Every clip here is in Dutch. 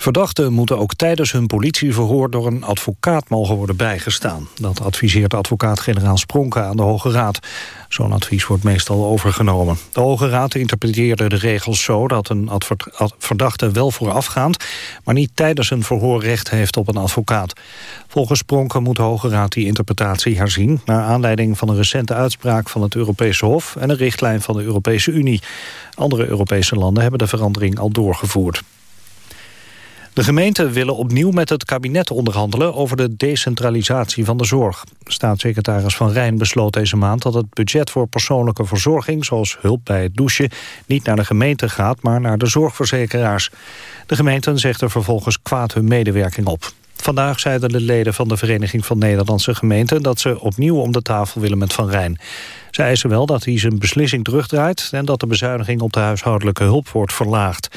Verdachten moeten ook tijdens hun politieverhoor door een advocaat mogen worden bijgestaan. Dat adviseert advocaat-generaal Spronke aan de Hoge Raad. Zo'n advies wordt meestal overgenomen. De Hoge Raad interpreteerde de regels zo dat een verdachte wel voorafgaand, maar niet tijdens een verhoor recht heeft op een advocaat. Volgens Spronke moet de Hoge Raad die interpretatie herzien, naar aanleiding van een recente uitspraak van het Europese Hof en een richtlijn van de Europese Unie. Andere Europese landen hebben de verandering al doorgevoerd. De gemeenten willen opnieuw met het kabinet onderhandelen over de decentralisatie van de zorg. Staatssecretaris Van Rijn besloot deze maand dat het budget voor persoonlijke verzorging, zoals hulp bij het douchen, niet naar de gemeente gaat, maar naar de zorgverzekeraars. De gemeenten zegt vervolgens kwaad hun medewerking op. Vandaag zeiden de leden van de Vereniging van Nederlandse Gemeenten... dat ze opnieuw om de tafel willen met Van Rijn. Ze eisen wel dat hij zijn beslissing terugdraait... en dat de bezuiniging op de huishoudelijke hulp wordt verlaagd.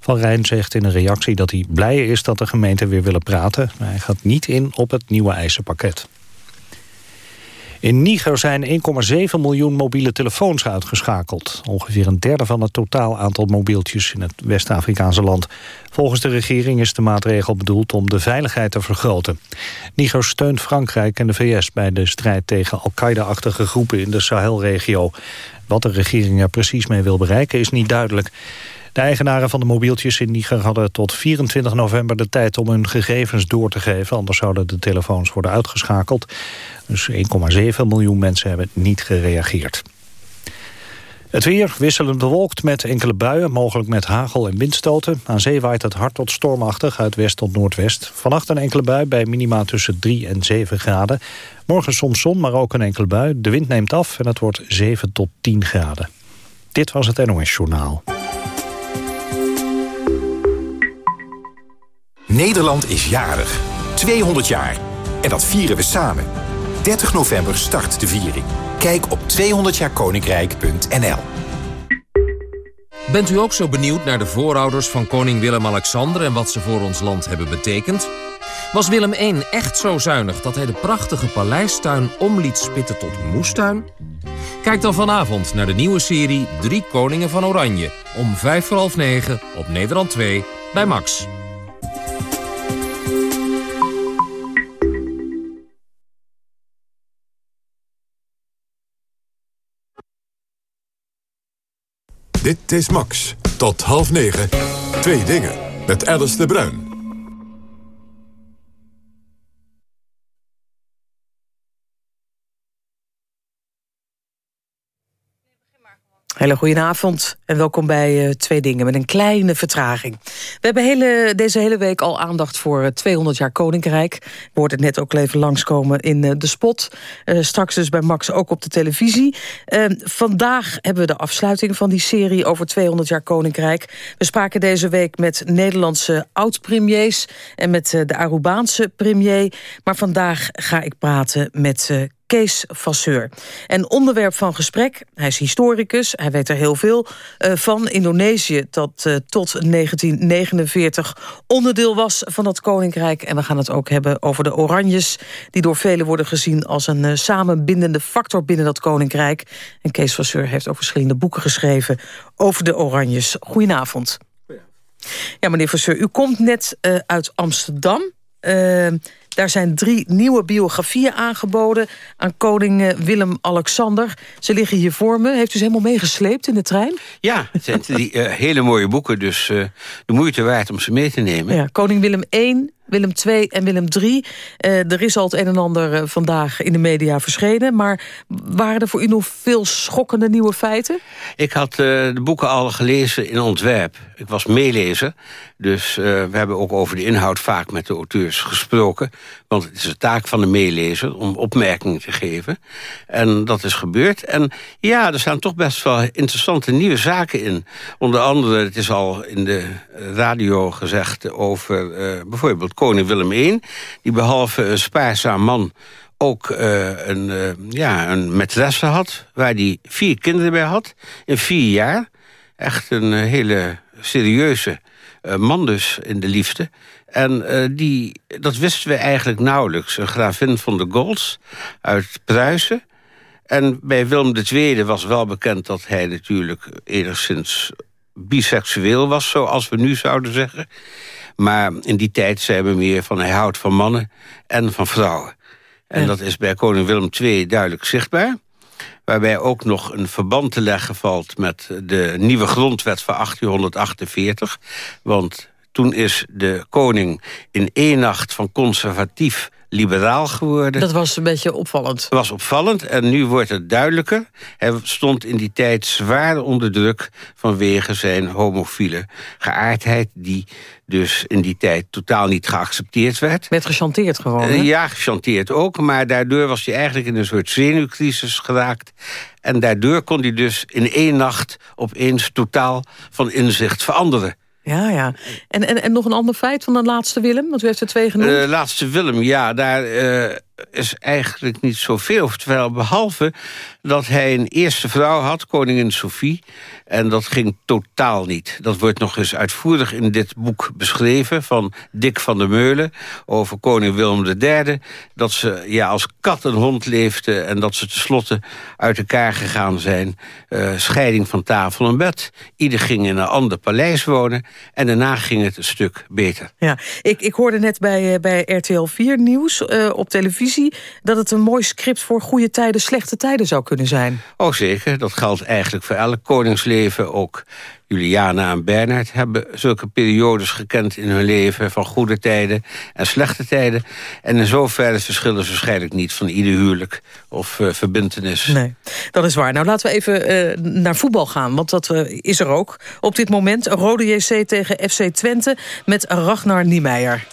Van Rijn zegt in een reactie dat hij blij is dat de gemeenten weer willen praten. Maar hij gaat niet in op het nieuwe eisenpakket. In Niger zijn 1,7 miljoen mobiele telefoons uitgeschakeld. Ongeveer een derde van het totaal aantal mobieltjes in het West-Afrikaanse land. Volgens de regering is de maatregel bedoeld om de veiligheid te vergroten. Niger steunt Frankrijk en de VS bij de strijd tegen Al-Qaeda-achtige groepen in de Sahelregio. Wat de regering er precies mee wil bereiken is niet duidelijk. De eigenaren van de mobieltjes in Niger hadden tot 24 november de tijd om hun gegevens door te geven. Anders zouden de telefoons worden uitgeschakeld. Dus 1,7 miljoen mensen hebben niet gereageerd. Het weer wisselend bewolkt met enkele buien, mogelijk met hagel en windstoten. Aan zee waait het hard tot stormachtig uit west tot noordwest. Vannacht een enkele bui bij minima tussen 3 en 7 graden. Morgen soms zon, maar ook een enkele bui. De wind neemt af en het wordt 7 tot 10 graden. Dit was het NOS Journaal. Nederland is jarig. 200 jaar. En dat vieren we samen. 30 november start de viering. Kijk op 200jaarkoninkrijk.nl Bent u ook zo benieuwd naar de voorouders van koning Willem-Alexander... en wat ze voor ons land hebben betekend? Was Willem I echt zo zuinig dat hij de prachtige paleistuin om liet spitten tot moestuin? Kijk dan vanavond naar de nieuwe serie Drie Koningen van Oranje... om vijf voor half negen op Nederland 2 bij Max. Dit is Max. Tot half negen. Twee dingen. Met Alice de Bruin. Hele goedenavond en welkom bij uh, Twee Dingen met een kleine vertraging. We hebben hele, deze hele week al aandacht voor 200 jaar Koninkrijk. We hoorden het net ook even langskomen in uh, de spot. Straks dus bij Max ook op de televisie. Vandaag hebben we de afsluiting van die serie over 200 jaar Koninkrijk. We spraken deze week met Nederlandse oud-premiers... en met de Arubaanse premier. Maar vandaag ga ik praten met Kees Vasseur. En onderwerp van gesprek, hij is historicus, hij weet er heel veel uh, van. Indonesië dat uh, tot 1949 onderdeel was van dat koninkrijk. En we gaan het ook hebben over de Oranjes... die door velen worden gezien als een uh, samenbindende factor binnen dat koninkrijk. En Kees Vasseur heeft ook verschillende boeken geschreven over de Oranjes. Goedenavond. Ja, meneer Vasseur, u komt net uit Amsterdam... Daar zijn drie nieuwe biografieën aangeboden aan koning eh, Willem-Alexander. Ze liggen hier voor me. Heeft u ze helemaal meegesleept in de trein? Ja, het zijn die, uh, hele mooie boeken, dus uh, de moeite waard om ze mee te nemen. Ja, koning Willem I, Willem II en Willem III. Uh, er is al het een en ander vandaag in de media verschenen. Maar waren er voor u nog veel schokkende nieuwe feiten? Ik had uh, de boeken al gelezen in ontwerp. Ik was meelezer. Dus we hebben ook over de inhoud vaak met de auteurs gesproken. Want het is de taak van de meelezer om opmerkingen te geven. En dat is gebeurd. En ja, er staan toch best wel interessante nieuwe zaken in. Onder andere, het is al in de radio gezegd over bijvoorbeeld koning Willem I... die behalve een spaarzaam man ook uh, een, uh, ja, een maîtresse had... waar hij vier kinderen bij had in vier jaar. Echt een hele serieuze man dus in de liefde. En die, dat wisten we eigenlijk nauwelijks. Een gravin van de Golds uit Pruisen. En bij Willem II was wel bekend dat hij natuurlijk enigszins biseksueel was, zoals we nu zouden zeggen. Maar in die tijd zei we meer van hij houdt van mannen en van vrouwen. En dat is bij koning Willem II duidelijk zichtbaar. Waarbij ook nog een verband te leggen valt met de nieuwe grondwet van 1848. Want toen is de koning in één nacht van conservatief liberaal geworden. Dat was een beetje opvallend. Dat was opvallend en nu wordt het duidelijker. Hij stond in die tijd zwaar onder druk vanwege zijn homofiele geaardheid... die dus in die tijd totaal niet geaccepteerd werd. Werd gechanteerd gewoon, hè? Ja, gechanteerd ook, maar daardoor was hij eigenlijk in een soort zenuwcrisis geraakt. En daardoor kon hij dus in één nacht opeens totaal van inzicht veranderen. Ja, ja. En, en, en nog een ander feit van de laatste Willem? Want u heeft er twee genoemd. De laatste Willem, ja, daar uh, is eigenlijk niet zoveel. Terwijl behalve dat hij een eerste vrouw had, koningin Sophie. En dat ging totaal niet. Dat wordt nog eens uitvoerig in dit boek beschreven... van Dick van der Meulen over koning Willem III. Dat ze ja, als kat en hond leefden... en dat ze tenslotte uit elkaar gegaan zijn. Uh, scheiding van tafel en bed. Ieder ging in een ander paleis wonen. En daarna ging het een stuk beter. Ja, ik, ik hoorde net bij, uh, bij RTL 4 Nieuws uh, op televisie... dat het een mooi script voor goede tijden, slechte tijden zou kunnen zijn. Oh, zeker. Dat geldt eigenlijk voor elk koningsleven ook Juliana en Bernard hebben zulke periodes gekend in hun leven... van goede tijden en slechte tijden. En in zoverre verschillen ze waarschijnlijk niet van ieder huwelijk of uh, verbintenis. Nee, dat is waar. Nou, laten we even uh, naar voetbal gaan, want dat uh, is er ook. Op dit moment Rode JC tegen FC Twente met Ragnar Niemeyer.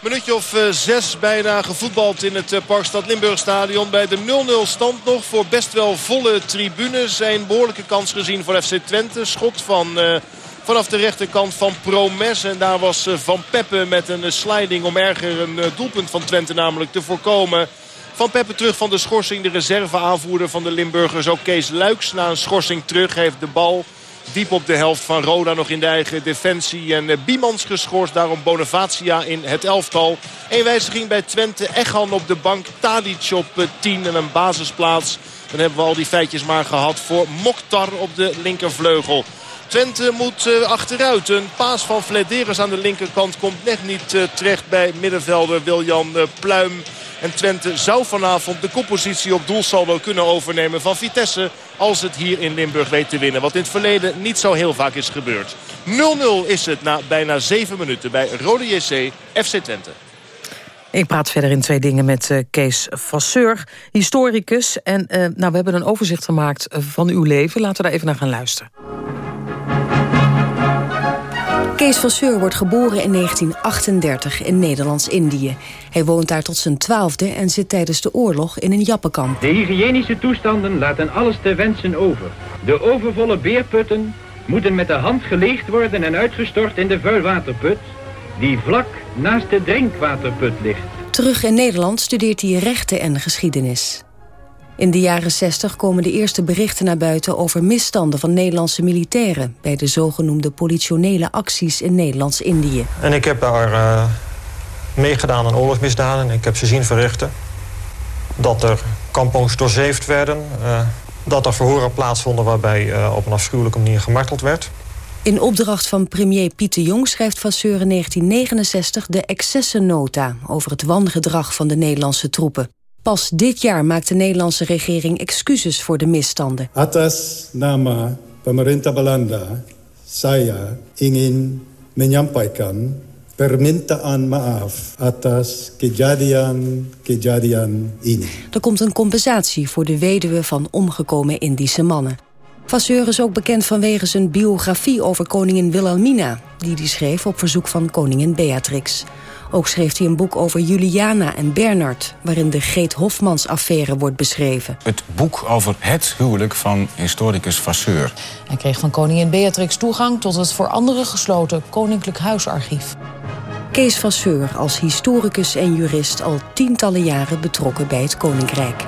Minuutje of uh, zes bijna gevoetbald in het uh, Parkstad Limburg stadion. Bij de 0-0 stand nog voor best wel volle tribunes. Zijn behoorlijke kans gezien voor FC Twente. Schot van... Uh, vanaf de rechterkant van Promes. En daar was Van Peppe met een sliding om erger een doelpunt van Twente namelijk te voorkomen. Van Peppe terug van de schorsing. De reserveaanvoerder van de Limburgers. Ook Kees Luiks na een schorsing terug heeft de bal diep op de helft van Roda nog in de eigen defensie. En Biemans geschorst, daarom Bonavacia in het elftal. Een wijziging bij Twente, Echan op de bank, Tadic op 10 en een basisplaats. Dan hebben we al die feitjes maar gehad voor Mokhtar op de linkervleugel. Twente moet uh, achteruit. Een paas van Flederis aan de linkerkant komt net niet terecht bij middenvelder Wiljan Pluim. En Twente zou vanavond de koppositie op doelsaldo kunnen overnemen van Vitesse. Als het hier in Limburg weet te winnen. Wat in het verleden niet zo heel vaak is gebeurd. 0-0 is het na bijna 7 minuten bij Rode JC FC Twente. Ik praat verder in twee dingen met uh, Kees Vasseur, historicus. En uh, nou, we hebben een overzicht gemaakt van uw leven. Laten we daar even naar gaan luisteren. Kees Vasseur wordt geboren in 1938 in Nederlands-Indië. Hij woont daar tot zijn twaalfde en zit tijdens de oorlog in een jappenkamp. De hygiënische toestanden laten alles te wensen over. De overvolle beerputten moeten met de hand geleegd worden en uitgestort in de vuilwaterput... die vlak naast de drinkwaterput ligt. Terug in Nederland studeert hij rechten en geschiedenis. In de jaren 60 komen de eerste berichten naar buiten over misstanden van Nederlandse militairen bij de zogenoemde politionele acties in Nederlands-Indië. En ik heb daar uh, meegedaan aan oorlogsmisdaden. Ik heb ze zien verrichten. Dat er kampongs doorzeefd werden. Uh, dat er verhoren plaatsvonden waarbij uh, op een afschuwelijke manier gemarteld werd. In opdracht van premier Pieter Jong schrijft Vasseur in 1969 de excessennota over het wangedrag van de Nederlandse troepen. Pas dit jaar maakt de Nederlandse regering excuses voor de misstanden. Atas nama pemerintah Belanda, saya ingin menyampaikan permintaan maaf atas kejadian-kejadian ini. Er komt een compensatie voor de weduwe van omgekomen Indische mannen. Vasseur is ook bekend vanwege zijn biografie over koningin Wilhelmina... die hij schreef op verzoek van koningin Beatrix. Ook schreef hij een boek over Juliana en Bernard... waarin de Geet Hofmans-affaire wordt beschreven. Het boek over het huwelijk van historicus Vasseur. Hij kreeg van koningin Beatrix toegang tot het voor anderen gesloten Koninklijk Huisarchief. Kees Vasseur als historicus en jurist al tientallen jaren betrokken bij het Koninkrijk.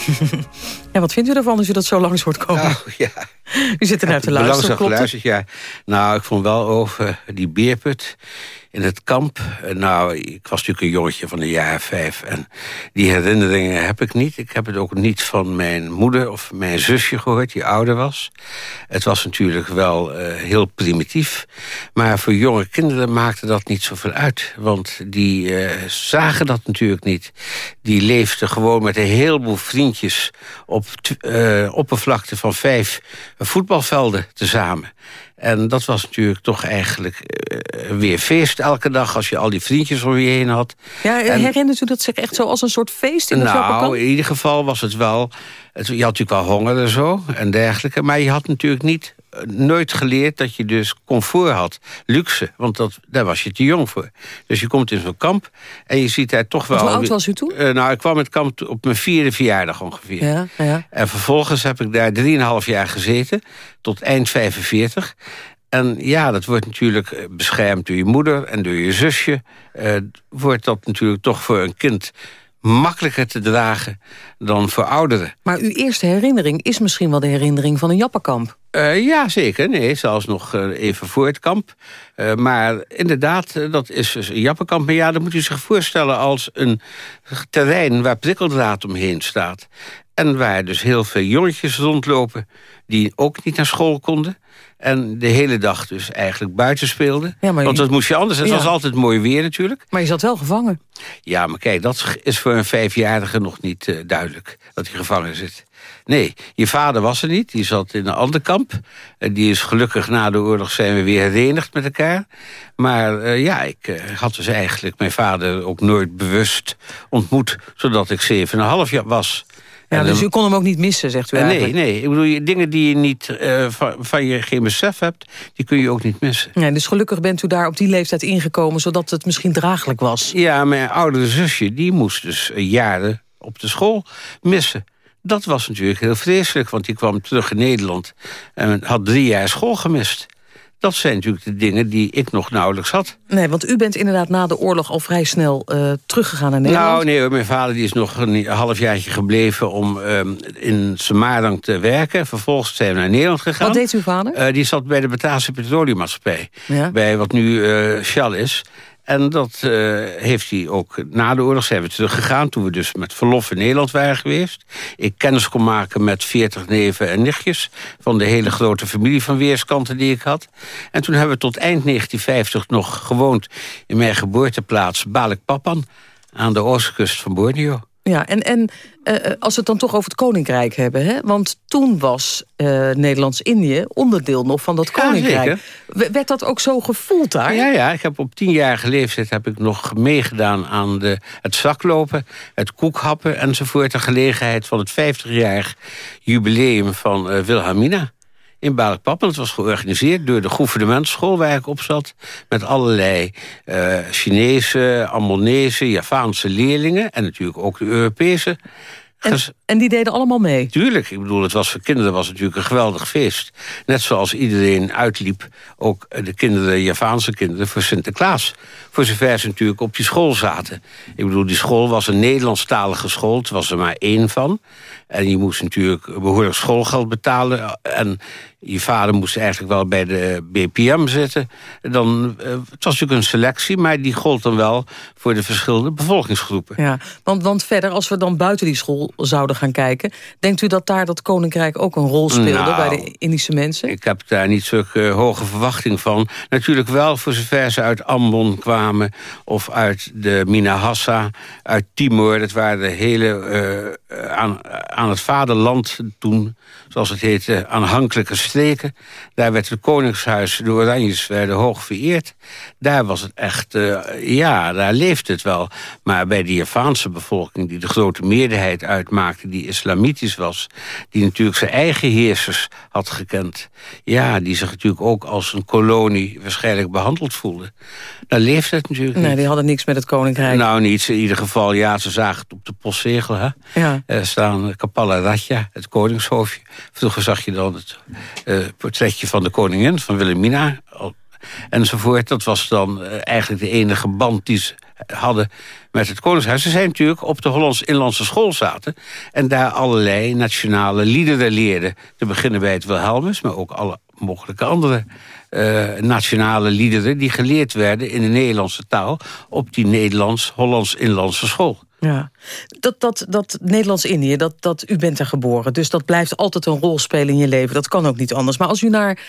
Ja, wat vindt u ervan als u dat zo langs hoort komen? Nou, ja. U zit er naar te luisteren, klopt ja. Nou, ik vond wel over die beerput in het kamp. Nou, ik was natuurlijk een jongetje van de jaren vijf. En die herinneringen heb ik niet. Ik heb het ook niet van mijn moeder of mijn zusje gehoord, die ouder was. Het was natuurlijk wel uh, heel primitief. Maar voor jonge kinderen maakte dat niet zoveel uit. Want die uh, zagen dat natuurlijk niet. Die leefden gewoon met een heleboel vriendjes... op uh, oppervlakte van vijf voetbalvelden tezamen. En dat was natuurlijk toch eigenlijk uh, weer feest elke dag... als je al die vriendjes om je heen had. Ja, en, herinnert u dat zich echt zo als een soort feest in de Nou, in ieder geval was het wel... Het, je had natuurlijk wel honger en zo en dergelijke... maar je had natuurlijk niet eh, nooit geleerd dat je dus comfort had. Luxe, want dat, daar was je te jong voor. Dus je komt in zo'n kamp en je ziet daar toch wel... hoe oud was u toen? Uh, nou, ik kwam het kamp op mijn vierde verjaardag ongeveer. Ja, ja. En vervolgens heb ik daar drieënhalf jaar gezeten, tot eind 45. En ja, dat wordt natuurlijk eh, beschermd door je moeder en door je zusje. Uh, wordt dat natuurlijk toch voor een kind makkelijker te dragen dan voor ouderen. Maar uw eerste herinnering is misschien wel de herinnering van een jappenkamp. Uh, ja, zeker. Nee, zelfs nog uh, even voor het kamp. Uh, maar inderdaad, dat is dus een jappenkamp. Maar ja, dat moet u zich voorstellen als een terrein... waar prikkeldraad omheen staat. En waar dus heel veel jongetjes rondlopen... die ook niet naar school konden. En de hele dag dus eigenlijk buiten speelden. Want dat moest je anders. Het was altijd mooi weer natuurlijk. Maar je zat wel gevangen. Ja, maar kijk, dat is voor een vijfjarige nog niet uh, duidelijk. Dat hij gevangen zit. Nee, je vader was er niet. Die zat in een ander kamp. En die is gelukkig na de oorlog zijn we weer herenigd met elkaar. Maar uh, ja, ik uh, had dus eigenlijk mijn vader ook nooit bewust ontmoet... zodat ik zeven en een half jaar was. Ja, dus u kon hem ook niet missen, zegt u eigenlijk. Nee, nee. Ik bedoel, dingen die je niet, uh, van, van, je geen besef hebt... die kun je ook niet missen. Nee, dus gelukkig bent u daar op die leeftijd ingekomen... zodat het misschien draaglijk was. Ja, mijn oudere zusje, die moest dus jaren op de school missen. Dat was natuurlijk heel vreselijk, want die kwam terug in Nederland... en had drie jaar school gemist. Dat zijn natuurlijk de dingen die ik nog nauwelijks had. Nee, want u bent inderdaad na de oorlog al vrij snel uh, teruggegaan naar Nederland. Nou, nee, mijn vader die is nog een halfjaartje gebleven om uh, in Semarang te werken. Vervolgens zijn we naar Nederland gegaan. Wat deed uw vader? Uh, die zat bij de Bataafse Petroleummaatschappij. Ja? Bij wat nu Shell is. En dat uh, heeft hij ook na de oorlog zijn we teruggegaan... toen we dus met verlof in Nederland waren geweest. Ik kennis kon maken met veertig neven en nichtjes... van de hele grote familie van weerskanten die ik had. En toen hebben we tot eind 1950 nog gewoond... in mijn geboorteplaats Balikpapan aan de oostkust van Borneo. Ja, en, en uh, als we het dan toch over het koninkrijk hebben... Hè? want toen was uh, Nederlands-Indië onderdeel nog van dat koninkrijk. Ja, Werd dat ook zo gevoeld daar? Ja, ja, ik heb op tienjarige leeftijd heb ik nog meegedaan aan de, het zaklopen... het koekhappen enzovoort... de gelegenheid van het 50-jarig jubileum van uh, Wilhelmina in Balikpapan. Het was georganiseerd door de gouvernementschool waar ik op zat... met allerlei uh, Chinese, Ambonese, Javaanse leerlingen... en natuurlijk ook de Europese... En, en, die deden allemaal mee? Tuurlijk. Ik bedoel, het was voor kinderen was natuurlijk een geweldig feest. Net zoals iedereen uitliep, ook de kinderen, Javaanse kinderen... voor Sinterklaas. Voor zover ze natuurlijk op die school zaten. Ik bedoel, die school was een Nederlandstalige school. Het was er maar één van. En je moest natuurlijk behoorlijk schoolgeld betalen. En je vader moest eigenlijk wel bij de BPM zitten. Dan, uh, het was natuurlijk een selectie, maar die gold dan wel... voor de verschillende bevolkingsgroepen. Ja, want, want verder, als we dan buiten die school zouden gaan kijken... denkt u dat daar dat koninkrijk ook een rol speelde nou, bij de Indische mensen? Ik heb daar niet zulke hoge verwachting van. Natuurlijk wel voor zover ze uit Ambon kwamen... of uit de Minahassa, uit Timor. Dat waren de hele uh, aan, aan het vaderland toen, zoals het heette, aanhankelijke streken. Daar werd het koningshuis, de Oranjes werden hoog vereerd. Daar was het echt, uh, ja, daar leefde het wel. Maar bij de Javaanse bevolking, die de grote meerderheid uitmaakte... die islamitisch was, die natuurlijk zijn eigen heersers had gekend... ja, die zich natuurlijk ook als een kolonie waarschijnlijk behandeld voelde. Daar leefde het natuurlijk Nee, die hadden niks met het koninkrijk. Nou, niets. In ieder geval, ja, ze zagen het op de postzegel, hè. Ja. Er staan Kapalla Ratja, het koningshoofdje. Vroeger zag je dan het uh, portretje van de koningin, van Wilhelmina, enzovoort. Dat was dan uh, eigenlijk de enige band die ze hadden met het Koningshuis. Ze zijn natuurlijk op de Hollands Inlandse School zaten... en daar allerlei nationale liederen leerden. Te beginnen bij het Wilhelmus, maar ook alle mogelijke andere uh, nationale liederen... die geleerd werden in de Nederlandse taal op die Nederlands-Hollands-Inlandse school. Ja, dat, dat, dat Nederlands-Indië, dat, dat, u bent er geboren. Dus dat blijft altijd een rol spelen in je leven. Dat kan ook niet anders. Maar als u naar uh,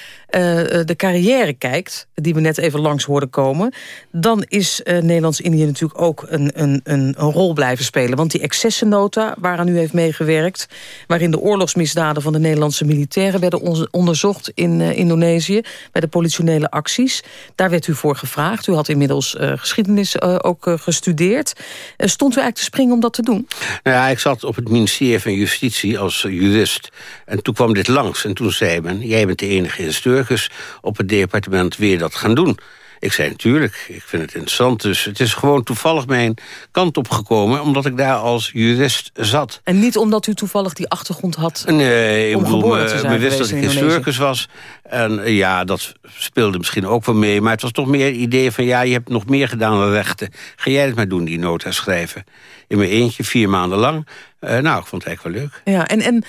de carrière kijkt, die we net even langs hoorden komen... dan is uh, Nederlands-Indië natuurlijk ook een, een, een, rol blijven spelen. Want die excessennota waaraan u heeft meegewerkt... waarin de oorlogsmisdaden van de Nederlandse militairen... werden onderzocht in Indonesië bij de politionele acties. Daar werd u voor gevraagd. U had inmiddels geschiedenis ook gestudeerd. stond u eigenlijk springen om dat te doen? Nou ja, ik zat op het ministerie van Justitie als jurist. En toen kwam dit langs. En toen zei men, jij bent de enige historicus op het departement. Je dat gaan doen? Ik zei natuurlijk, ik vind het interessant. Dus het is gewoon toevallig mijn kant opgekomen... omdat ik daar als jurist zat. En niet omdat u toevallig die achtergrond had Nee, ik bedoel, me wist dat ik historicus was. En eh, ja, dat speelde misschien ook wel mee. Maar het was toch meer het idee van... ja, je hebt nog meer gedaan dan rechten. Ga jij het maar doen, die nota schrijven. In mijn eentje, vier maanden lang. Uh, nou, ik vond het eigenlijk wel leuk. Ja, en, en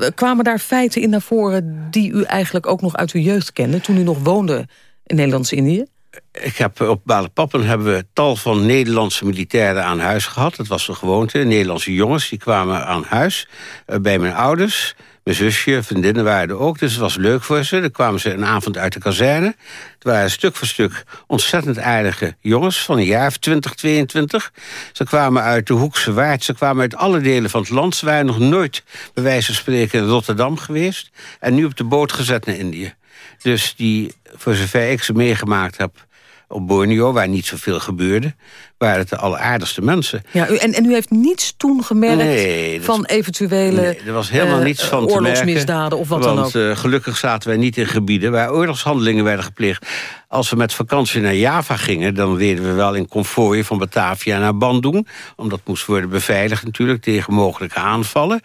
uh, kwamen daar feiten in naar voren... die u eigenlijk ook nog uit uw jeugd kende... toen u nog woonde in Nederlands-Indië? Ik heb, op Balenpappen hebben we tal van Nederlandse militairen aan huis gehad. Dat was de gewoonte. Nederlandse jongens die kwamen aan huis uh, bij mijn ouders. Mijn zusje, vriendinnen waren er ook, dus het was leuk voor ze. Dan kwamen ze een avond uit de kazerne. Het waren stuk voor stuk ontzettend aardige jongens... van een jaar of 20, 22. Ze kwamen uit de Hoekse Waard, ze kwamen uit alle delen van het land. Ze waren nog nooit, bij wijze van spreken, in Rotterdam geweest. En nu op de boot gezet naar Indië. Dus die, voor zover ik ze meegemaakt heb op Borneo, waar niet zoveel gebeurde, waren het de alleraardigste mensen. Ja, en, en u heeft niets toen gemerkt van eventuele nee, er was helemaal uh, niets van oorlogsmisdaden of wat want, dan ook? Uh, gelukkig zaten wij niet in gebieden waar oorlogshandelingen werden gepleegd. Als we met vakantie naar Java gingen, dan reden we wel in konvooi van Batavia naar Bandung. Omdat moest worden beveiligd natuurlijk tegen mogelijke aanvallen.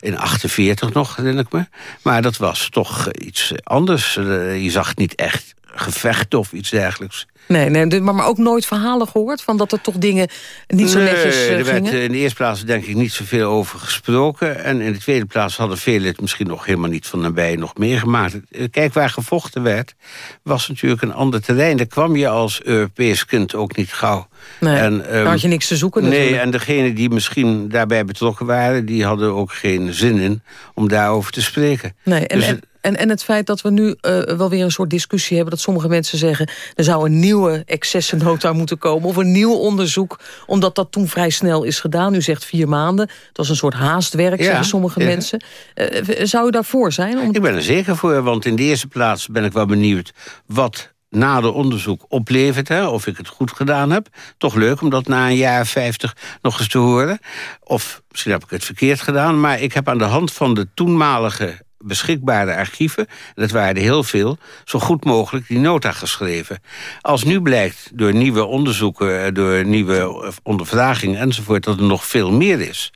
In 48 nog, denk ik me. Maar dat was toch iets anders. Je zag niet echt gevechten of iets dergelijks. Nee, nee maar, maar ook nooit verhalen gehoord... van dat er toch dingen niet zo netjes uh, er werd in de eerste plaats denk ik niet zoveel over gesproken. En in de tweede plaats hadden velen het misschien nog helemaal niet van nabij nog meegemaakt. Eh, kijk, waar gevochten werd, was natuurlijk een ander terrein. Daar kwam je als Europees kind ook niet gauw. Nee, en, um, had je niks te zoeken natuurlijk. Nee, en degenen die misschien daarbij betrokken waren... die hadden ook geen zin in om daarover te spreken. Nee, en, dus en, en, en het feit dat we nu uh, wel weer een soort discussie hebben... dat sommige mensen zeggen... er zou een nieuwe excessennota moeten komen... of een nieuw onderzoek, omdat dat toen vrij snel is gedaan. U zegt vier maanden. Het was een soort haastwerk, ja, zeggen sommige ja. mensen. Uh, zou u daarvoor zijn? Om... Ik ben er zeker voor, want in de eerste plaats ben ik wel benieuwd... wat na de onderzoek oplevert, hè, of ik het goed gedaan heb. Toch leuk om dat na een jaar 50 nog eens te horen. Of misschien heb ik het verkeerd gedaan... maar ik heb aan de hand van de toenmalige beschikbare archieven, dat waren heel veel, zo goed mogelijk die nota geschreven. Als nu blijkt door nieuwe onderzoeken, door nieuwe ondervragingen enzovoort, dat er nog veel meer is,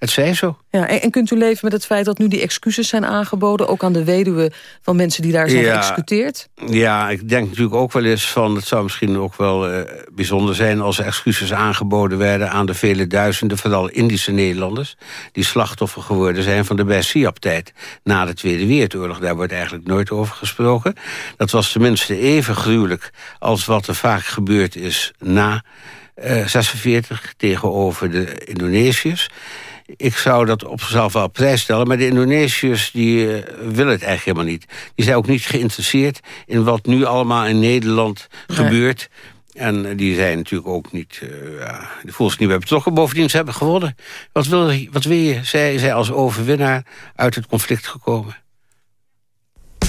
het zij zo. Ja, en, en, kunt u leven met het feit dat nu die excuses zijn aangeboden... ook aan de weduwe van mensen die daar zijn ja, geëxecuteerd? Ja, ik denk natuurlijk ook wel eens van... het zou misschien ook wel uh, bijzonder zijn... als er excuses aangeboden werden aan de vele duizenden... vooral Indische Nederlanders... die slachtoffer geworden zijn van de Bersiap-tijd... na de Tweede Wereldoorlog. Daar wordt eigenlijk nooit over gesproken. Dat was tenminste even gruwelijk... als wat er vaak gebeurd is na... Uh, 46 tegenover de Indonesiërs ik zou dat op zichzelf wel op prijs stellen. Maar de Indonesiërs die, uh, willen het eigenlijk helemaal niet. Die zijn ook niet geïnteresseerd in wat nu allemaal in Nederland nee. gebeurt. En uh, die zijn natuurlijk ook niet... Uh, ja, die voelen zich niet bij betrokken. Bovendien, ze hebben gewonnen. Wat wil, wat wil je? Zij zijn als overwinnaar uit het conflict gekomen.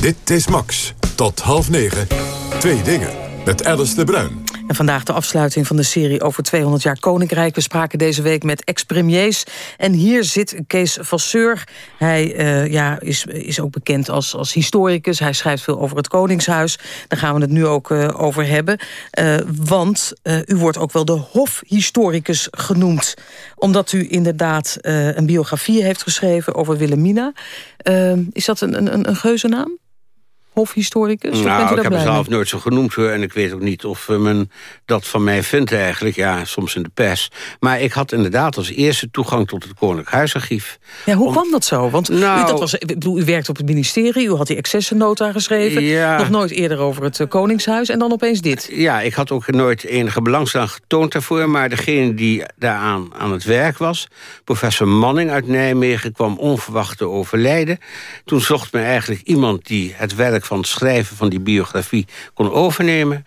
Dit is Max. Tot half negen. Twee dingen. Met Alice de Bruin. En vandaag de afsluiting van de serie over 200 jaar Koninkrijk. We spraken deze week met ex-premiers. En hier zit Kees Vasseur. Hij uh, ja, is, is ook bekend als, als historicus. Hij schrijft veel over het Koningshuis. Daar gaan we het nu ook uh, over hebben. Uh, want u wordt ook wel de hofhistoricus genoemd. Omdat u inderdaad een biografie heeft geschreven over Wilhelmina. is dat een, een, een geuze naam? Hofhistoricus? Nou, ik heb mezelf nooit zo genoemd hoor. En ik weet ook niet of eh, men dat van mij vindt eigenlijk. Ja, soms in de pers. Maar ik had inderdaad als eerste toegang tot het Koninklijk Huisarchief. Ja, hoe kwam dat zo? Want u, Nou- dat was, bedoel, u werkt op het ministerie, u had die accessennota geschreven. Ja. Nog nooit eerder over het eh, Koningshuis en dan opeens dit. Ja, ik had ook nooit enige belangstelling getoond daarvoor... maar degene die daaraan aan het werk was... professor Manning uit Nijmegen kwam onverwacht te overlijden. Toen zocht men eigenlijk iemand die het werk van het schrijven... van die biografie kon overnemen.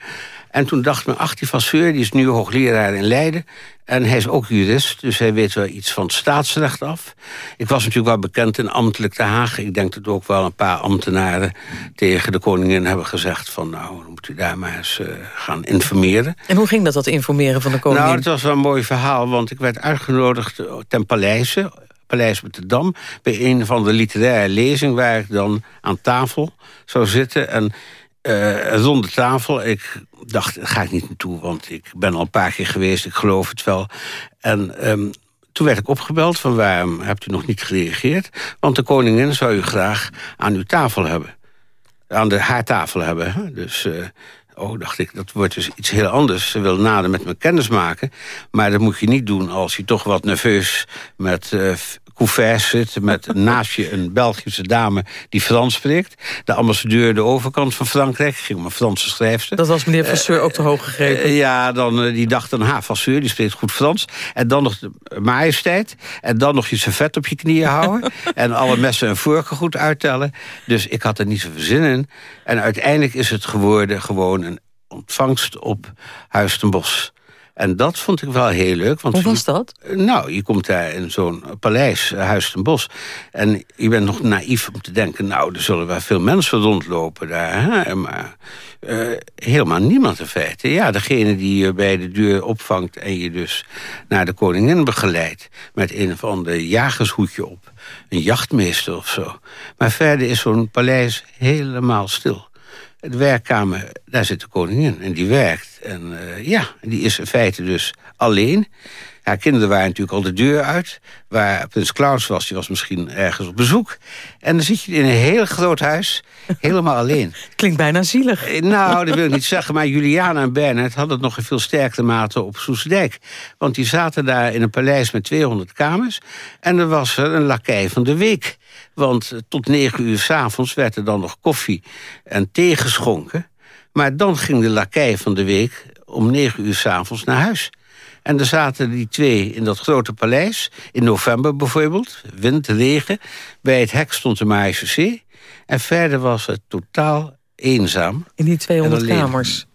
En toen dacht men, ach, die is nu hoogleraar in Leiden... en hij is ook jurist, dus hij weet wel iets van het staatsrecht af. Ik was natuurlijk wel bekend in ambtelijk Den Haag. Ik denk dat ook wel een paar ambtenaren tegen de koningin hebben gezegd... van nou, dan moet u daar maar eens eh, gaan informeren. En hoe ging dat, dat informeren van de koningin? Nou, het was wel een mooi verhaal, want ik werd uitgenodigd eh, ten Paleize... Paleis met de Dam, bij een van de literaire lezingen... waar ik dan aan tafel zou zitten en eh, een ronde tafel. Ik dacht, daar ga ik niet naartoe, want ik ben al een paar keer geweest. Ik geloof het wel. En ehm, toen werd ik opgebeld van waarom hebt u nog niet gereageerd? Want de koningin zou u graag aan uw tafel hebben. Aan de, haar tafel hebben. Dus... eh, Oh, dacht ik, dat wordt dus iets heel anders. Ze wil nader met me kennis maken. Maar dat moet je niet doen als je toch wat nerveus met eh couverts zit... met naast je een Belgische dame die Frans spreekt. De ambassadeur de overkant van Frankrijk. ging om een Franse schrijfster. Dat was meneer Vasseur ook te hoog gegrepen. Eh, ja, dan, eh, die dacht dan, ha, Vasseur, die spreekt goed Frans. En dan nog de majesteit. En dan nog je servet op je knieën houden. en alle messen en vorken goed uittellen. Dus ik had er niet zoveel zin in. En uiteindelijk is het geworden gewoon een ontvangst op Huis ten Bosch. En dat vond ik wel heel leuk. Want Hoe was dat? Nou, je komt daar in zo'n paleis, eh, Huis ten Bosch. En je bent nog naïef om te denken... nou, er zullen wel veel mensen rondlopen daar. Hè? Maar eh, helemaal niemand in feite. Ja, degene die je bij de deur opvangt... en je dus naar de koningin begeleidt... met een of ander jagershoedje op. Een jachtmeester of zo. Maar verder is zo'n paleis helemaal stil. De werkkamer, daar zit de koningin en die werkt. En eh, ja, die is in feite dus alleen. Haar kinderen waren natuurlijk al de deur uit. Waar prins Klaus was, die was misschien ergens op bezoek. En dan zit je in een heel groot huis, helemaal alleen. Klinkt bijna zielig. Eh, Nou, dat wil ik niet zeggen. Maar Juliana en Bernhard hadden het nog in veel sterkere mate op Soesdijk. Want die zaten daar in een paleis met 200 kamers. En er was er een lakij van de week. Want eh, tot negen uur s'avonds werd er dan nog koffie en thee geschonken. Maar dan ging de lakij van de week om negen uur s'avonds naar huis. En er zaten die twee in dat grote paleis. In november bijvoorbeeld, wind, regen. Bij het hek stond de marechaussee. En verder was het totaal eenzaam. In die 200 en alleen. kamers.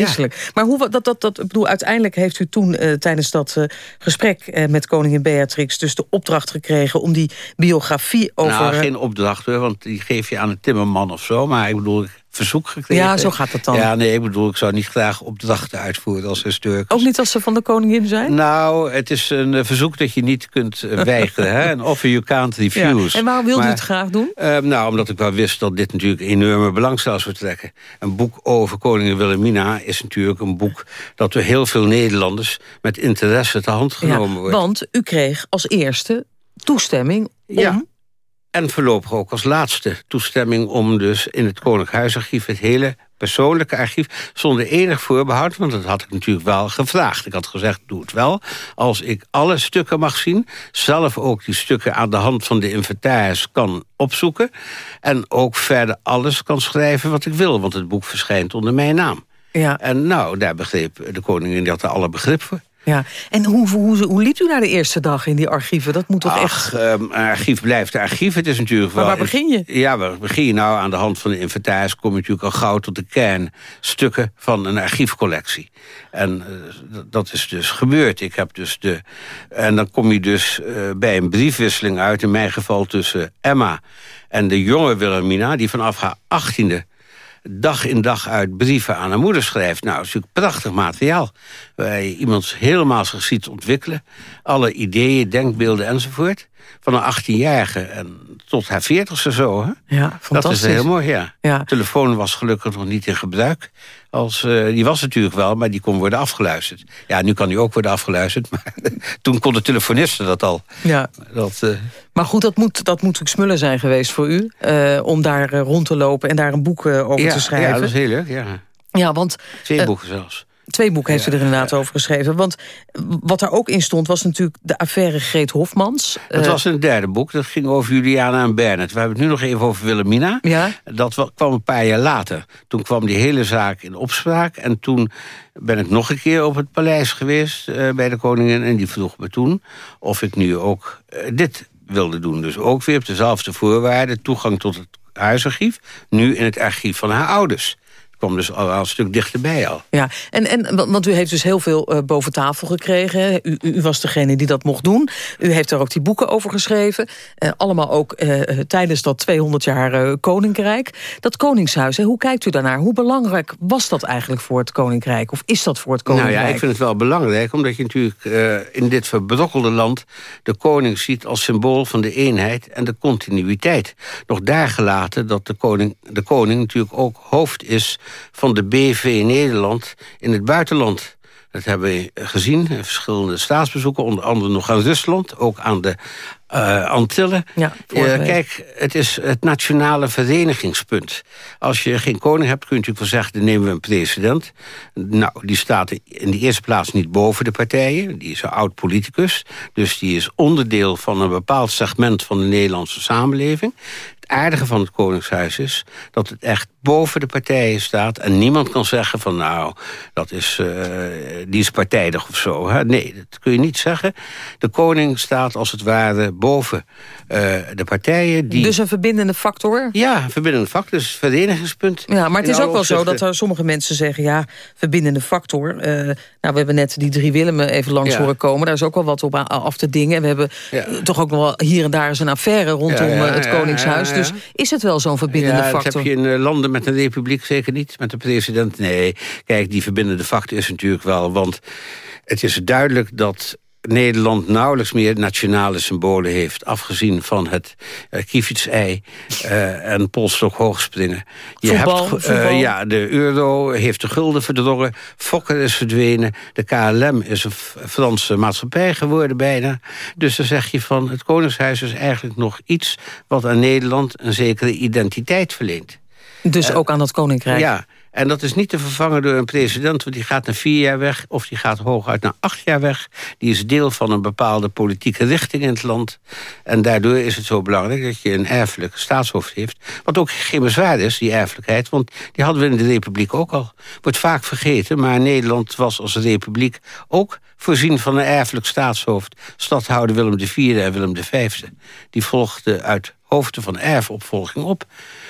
Vreselijk. Maar hoe, dat, dat, dat, ik bedoel, uiteindelijk heeft u toen eh, tijdens dat eh, gesprek eh, met koningin Beatrix... dus de opdracht gekregen om die biografie over... Nou, geen opdracht hoor, want die geef je aan een timmerman of zo. Maar ik bedoel, ik verzoek gekregen. Ja, zo gaat het dan. Ja, nee, ik bedoel, ik zou niet graag opdrachten uitvoeren als historicus. Ook niet als ze van de koningin zijn? Nou, het is een eh, verzoek dat je niet kunt eh, weigeren. hè? Een offer you can't refuse. En waarom wilde u het graag doen? eh, nou, omdat ik wel wist dat dit natuurlijk enorme belang zou vertrekken. Een boek over koningin Wilhelmina is natuurlijk een boek... dat door heel veel Nederlanders met interesse te hand genomen wordt. Want u kreeg als eerste toestemming om... Ja. En voorlopig ook als laatste toestemming om dus in het Koninklijk Huisarchief... het hele persoonlijke archief zonder enig voorbehoud... want dat had ik natuurlijk wel gevraagd. Ik had gezegd, doe het wel. Als ik alle stukken mag zien... zelf ook die stukken aan de hand van de inventaris kan opzoeken... en ook verder alles kan schrijven wat ik wil... want het boek verschijnt onder mijn naam. Ja. En nou, daar begreep de koningin, had er alle begrip voor. Ja. En hoe, hoe, hoe liep u daar de eerste dag in die archieven? Dat moet toch Ach, echt... ehm, archief blijft archief. Het is natuurlijk Maar wel... waar begin je? Ja, waar begin je nou? Aan de hand van de inventaris kom je natuurlijk al gauw tot de kernstukken van een archiefcollectie. En eh, dat is dus gebeurd. Ik heb dus de... En dan kom je dus eh, bij een briefwisseling uit, in mijn geval tussen Emma en de jonge Wilhelmina, die vanaf haar achttiende dag in dag uit brieven aan haar moeder schrijft. Nou, dat is natuurlijk prachtig materiaal. Waar je iemand helemaal zich ziet ontwikkelen. Alle ideeën, denkbeelden enzovoort. Van een 18-jarige en tot haar 40ste zo. Hè? Ja, fantastisch. Dat is heel mooi, ja. Ja. De telefoon was gelukkig nog niet in gebruik. Als, eh, die was natuurlijk wel, maar die kon worden afgeluisterd. Ja, nu kan die ook worden afgeluisterd. Maar toen konden telefonisten dat al. Ja. Dat, eh, Maar goed, dat moet, dat moet natuurlijk smullen zijn geweest voor u. eh, om daar rond te lopen en daar een boek over ja, te schrijven. Ja, dat is heel leuk, ja. Ja, want... Twee boeken zelfs. Twee boeken heeft u er inderdaad over geschreven. Want wat daar ook in stond was natuurlijk de affaire Greet Hofmans. Dat Eh, was een derde boek, dat ging over Juliana en Bernard. We hebben het nu nog even over Wilhelmina. Ja. Dat wa- kwam een paar jaar later. Toen kwam die hele zaak in opspraak. En toen ben ik nog een keer op het paleis geweest eh, bij de koningin. En die vroeg me toen of ik nu ook eh, dit wilde doen. Dus ook weer op dezelfde voorwaarden. Toegang tot het huisarchief. Nu in het archief van haar ouders. Kwam dus al een stuk dichterbij al. Ja, en, en, want- u heeft dus heel veel eh, boven tafel gekregen. U, u, u was degene die dat mocht doen. U heeft er ook die boeken over geschreven. Eh, allemaal ook eh, tijdens dat 200 jaar Koninkrijk. Dat Koningshuis, hè, hoe kijkt u daarnaar? Hoe belangrijk was dat eigenlijk voor het Koninkrijk? Of is dat voor het Koninkrijk? Nou ja, ik vind het wel belangrijk, omdat je natuurlijk in dit verbrokkelde land de koning ziet als symbool van de eenheid en de continuïteit. Nog daar gelaten dat de koning, de koning natuurlijk ook hoofd is van de BV Nederland in het buitenland. Dat hebben we gezien in verschillende staatsbezoeken, onder andere nog aan Rusland, ook aan de eh, Antillen. Ja, Eh, kijk, het is het nationale verenigingspunt. Als je geen koning hebt, kun je natuurlijk wel zeggen... dan nemen we een president. Nou, die staat in de eerste plaats niet boven de partijen. Die is een oud-politicus. Dus die is onderdeel van een bepaald segment van de Nederlandse samenleving. Het aardige van het Koningshuis is dat het echt boven de partijen staat... en niemand kan zeggen van nou, dat is, eh, die is partijdig of zo. Hè? Nee, dat kun je niet zeggen. De koning staat als het ware boven eh, de partijen. Die... Dus een verbindende factor? Ja, een verbindende factor, dus verenigingspunt. Ja, maar het is ook wel zo dat er sommige mensen zeggen... ja, verbindende factor. Eh, nou, we hebben net die drie Willemen even langs Ja. horen komen. Daar is ook wel wat op af te dingen. We hebben Ja. toch ook nog wel hier en daar eens een affaire rondom Ja, ja, het ja, Koningshuis. ja, ja. Dus is het wel zo'n verbindende ja, factor? dat heb je in landen met een republiek zeker niet. Met een president, nee. Kijk, die verbindende factor is natuurlijk wel... want het is duidelijk dat Nederland nauwelijks meer nationale symbolen heeft... afgezien van het uh, ei eh, en polstok hoogspringen. Je Voetbal, hebt, eh, ja, de euro heeft de gulden verdrongen. Fokker is verdwenen. De KLM is een Franse maatschappij geworden bijna. Dus dan zeg je van het Koningshuis is eigenlijk nog iets... wat aan Nederland een zekere identiteit verleent. Dus ook aan dat Koninkrijk? Ja, en dat is niet te vervangen door een president... want die gaat na vier jaar weg of die gaat hooguit na acht jaar weg. Die is deel van een bepaalde politieke richting in het land. En daardoor is het zo belangrijk dat je een erfelijke staatshoofd heeft. Wat ook geen bezwaar is, die erfelijkheid. Want die hadden we in de republiek ook al. Wordt vaak vergeten, maar Nederland was als republiek... ook voorzien van een erfelijk staatshoofd. Stadhouder Willem IV en Willem V. Die volgden uit hoofden van erfopvolging op.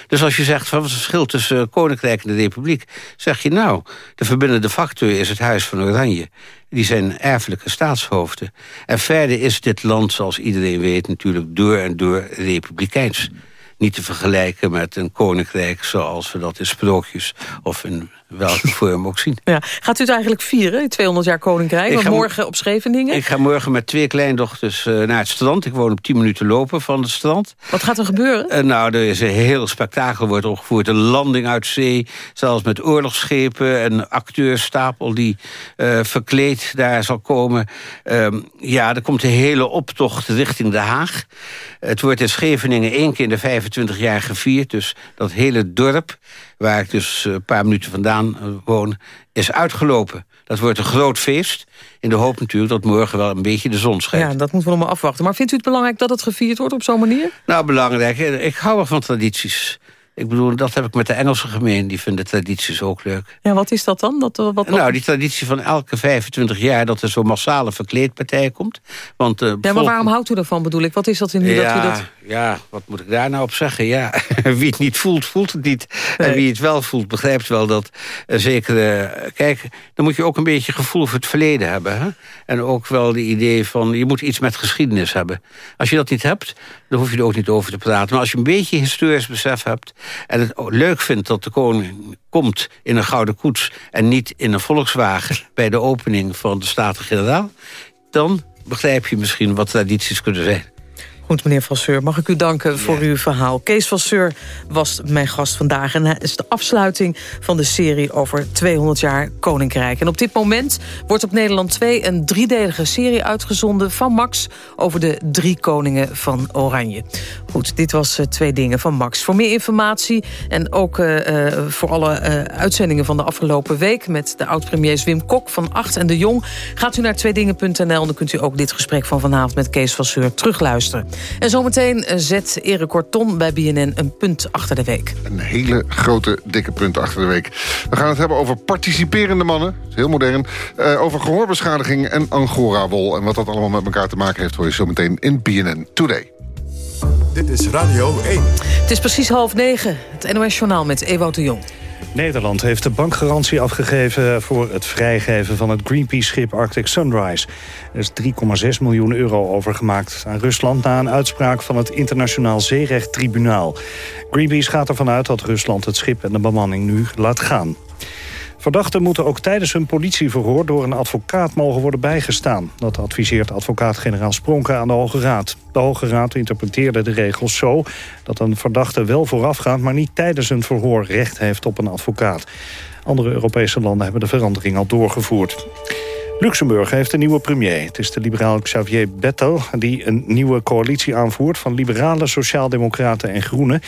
Dus als je zegt, van wat is het verschil tussen eh, Koninkrijk en de Republiek... zeg je nou, de verbindende factor is het Huis van Oranje. Die zijn erfelijke staatshoofden. En verder is dit land, zoals iedereen weet... natuurlijk door en door republikeins. Niet te vergelijken met een koninkrijk zoals we dat in sprookjes... of in welke vorm ook zien. Ja. Gaat u het eigenlijk vieren, die 200 jaar Koninkrijk? Ik ga mo- morgen op Scheveningen? Ik ga morgen met twee kleindochters eh, naar het strand. Ik woon op 10 minuten lopen van het strand. Wat gaat er gebeuren? Eh, nou, er is een heel spektakel wordt opgevoerd. Een landing uit zee, zelfs met oorlogsschepen. Een acteurstapel die eh, verkleed daar zal komen. Ehm, ja, er komt een hele optocht richting Den Haag. Het wordt in Scheveningen één keer in de 25 jaar gevierd. Dus dat hele dorp, waar ik dus een paar minuten vandaan woon... is uitgelopen. Dat wordt een groot feest. In de hoop natuurlijk dat morgen wel een beetje de zon schijnt. Ja, dat moeten we nog maar afwachten. Maar vindt u het belangrijk dat het gevierd wordt op zo'n manier? Nou, belangrijk. Ik hou wel van tradities. Ik bedoel, dat heb ik met de Engelse gemeen. Die vinden tradities ook leuk. Ja, wat is dat dan? Dat, wat, wat... Nou, die traditie van elke 25 jaar... dat er zo'n massale verkleedpartij komt. Want, uh, ja, maar waarom houdt u ervan, bedoel ik? Wat is dat in u ja, dat u dat... Ja, wat moet ik daar nou op zeggen? Ja, wie het niet voelt, voelt het niet. Nee. En wie het wel voelt, begrijpt wel dat uh, zeker... Uh, kijk, dan moet je ook een beetje gevoel voor het verleden hebben. Hè? En ook wel de idee van, je moet iets met geschiedenis hebben. Als je dat niet hebt, dan hoef je er ook niet over te praten. Maar als je een beetje historisch besef hebt... en het leuk vindt dat de koning komt in een gouden koets... en niet in een Volkswagen bij de opening van de Staten-Generaal... dan begrijp je misschien wat tradities kunnen zijn. Goed, meneer Vasseur, mag ik u danken voor uw verhaal. Kees Vasseur was mijn gast vandaag. En hij is de afsluiting van de serie over 200 jaar Koninkrijk. En op dit moment wordt op Nederland 2 een driedelige serie uitgezonden... van Max over de drie koningen van Oranje. Goed, dit was uh, Twee Dingen van Max. Voor meer informatie en ook uh, uh, voor alle uitzendingen van de afgelopen week... met de oud-premiers Wim Kok van Acht en de Jong... gaat u naar tweedingen.nl. Dan kunt u ook dit gesprek van vanavond met Kees Vasseur terugluisteren. En zometeen zet Erik Corton bij BNN een punt achter de week. Een hele grote, dikke punt achter de week. We gaan het hebben over participerende mannen, heel modern... Uh, over gehoorbeschadiging en angora-wol. En wat dat allemaal met elkaar te maken heeft... hoor je zometeen in BNN Today. Dit is Radio 1. Het is precies half negen. Het NOS Journaal met Ewout de Jong. Nederland heeft de bankgarantie afgegeven voor het vrijgeven van het Greenpeace-schip Arctic Sunrise. Er is 3,6 miljoen euro overgemaakt aan Rusland na een uitspraak van het Internationaal Zeerechttribunaal. Greenpeace gaat ervan uit dat Rusland het schip en de bemanning nu laat gaan. Verdachten moeten ook tijdens hun politieverhoor door een advocaat mogen worden bijgestaan. Dat adviseert advocaat-generaal Spronke aan de Hoge Raad. De Hoge Raad interpreteerde de regels zo dat een verdachte wel voorafgaand... maar niet tijdens een verhoor recht heeft op een advocaat. Andere Europese landen hebben de verandering al doorgevoerd. Luxemburg heeft een nieuwe premier. Het is de liberaal Xavier Bettel die een nieuwe coalitie aanvoert... van liberale, sociaaldemocraten en groenen.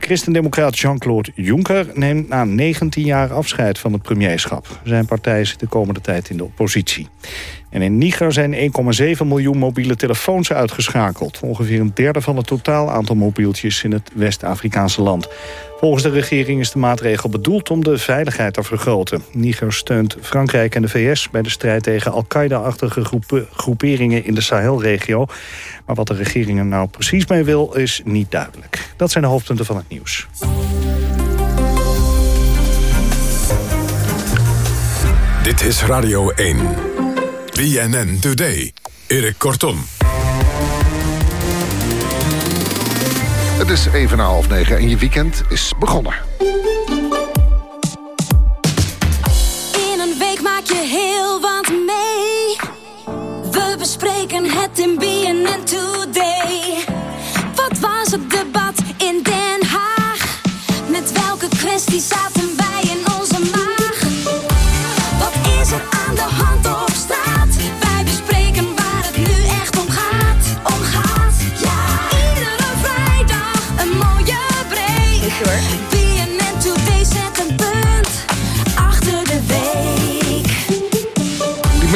Christendemocraat Jean-Claude Juncker neemt na 19 jaar afscheid van het premierschap. Zijn partij zit de komende tijd in de oppositie. En in Niger zijn 1,7 miljoen mobiele telefoons uitgeschakeld. Ongeveer een derde van het totaal aantal mobieltjes in het West-Afrikaanse land. Volgens de regering is de maatregel bedoeld om de veiligheid te vergroten. Niger steunt Frankrijk en de VS bij de strijd tegen Al-Qaeda-achtige groeperingen in de Sahelregio. Maar wat de regering er nou precies mee wil, is niet duidelijk. Dat zijn de hoofdpunten van het nieuws. Dit is Radio 1. BNN Today. Erik Kortom. Het is even na half negen en je weekend is begonnen. In een week maak je heel wat mee. We bespreken het in BNN Today. Wat was het debat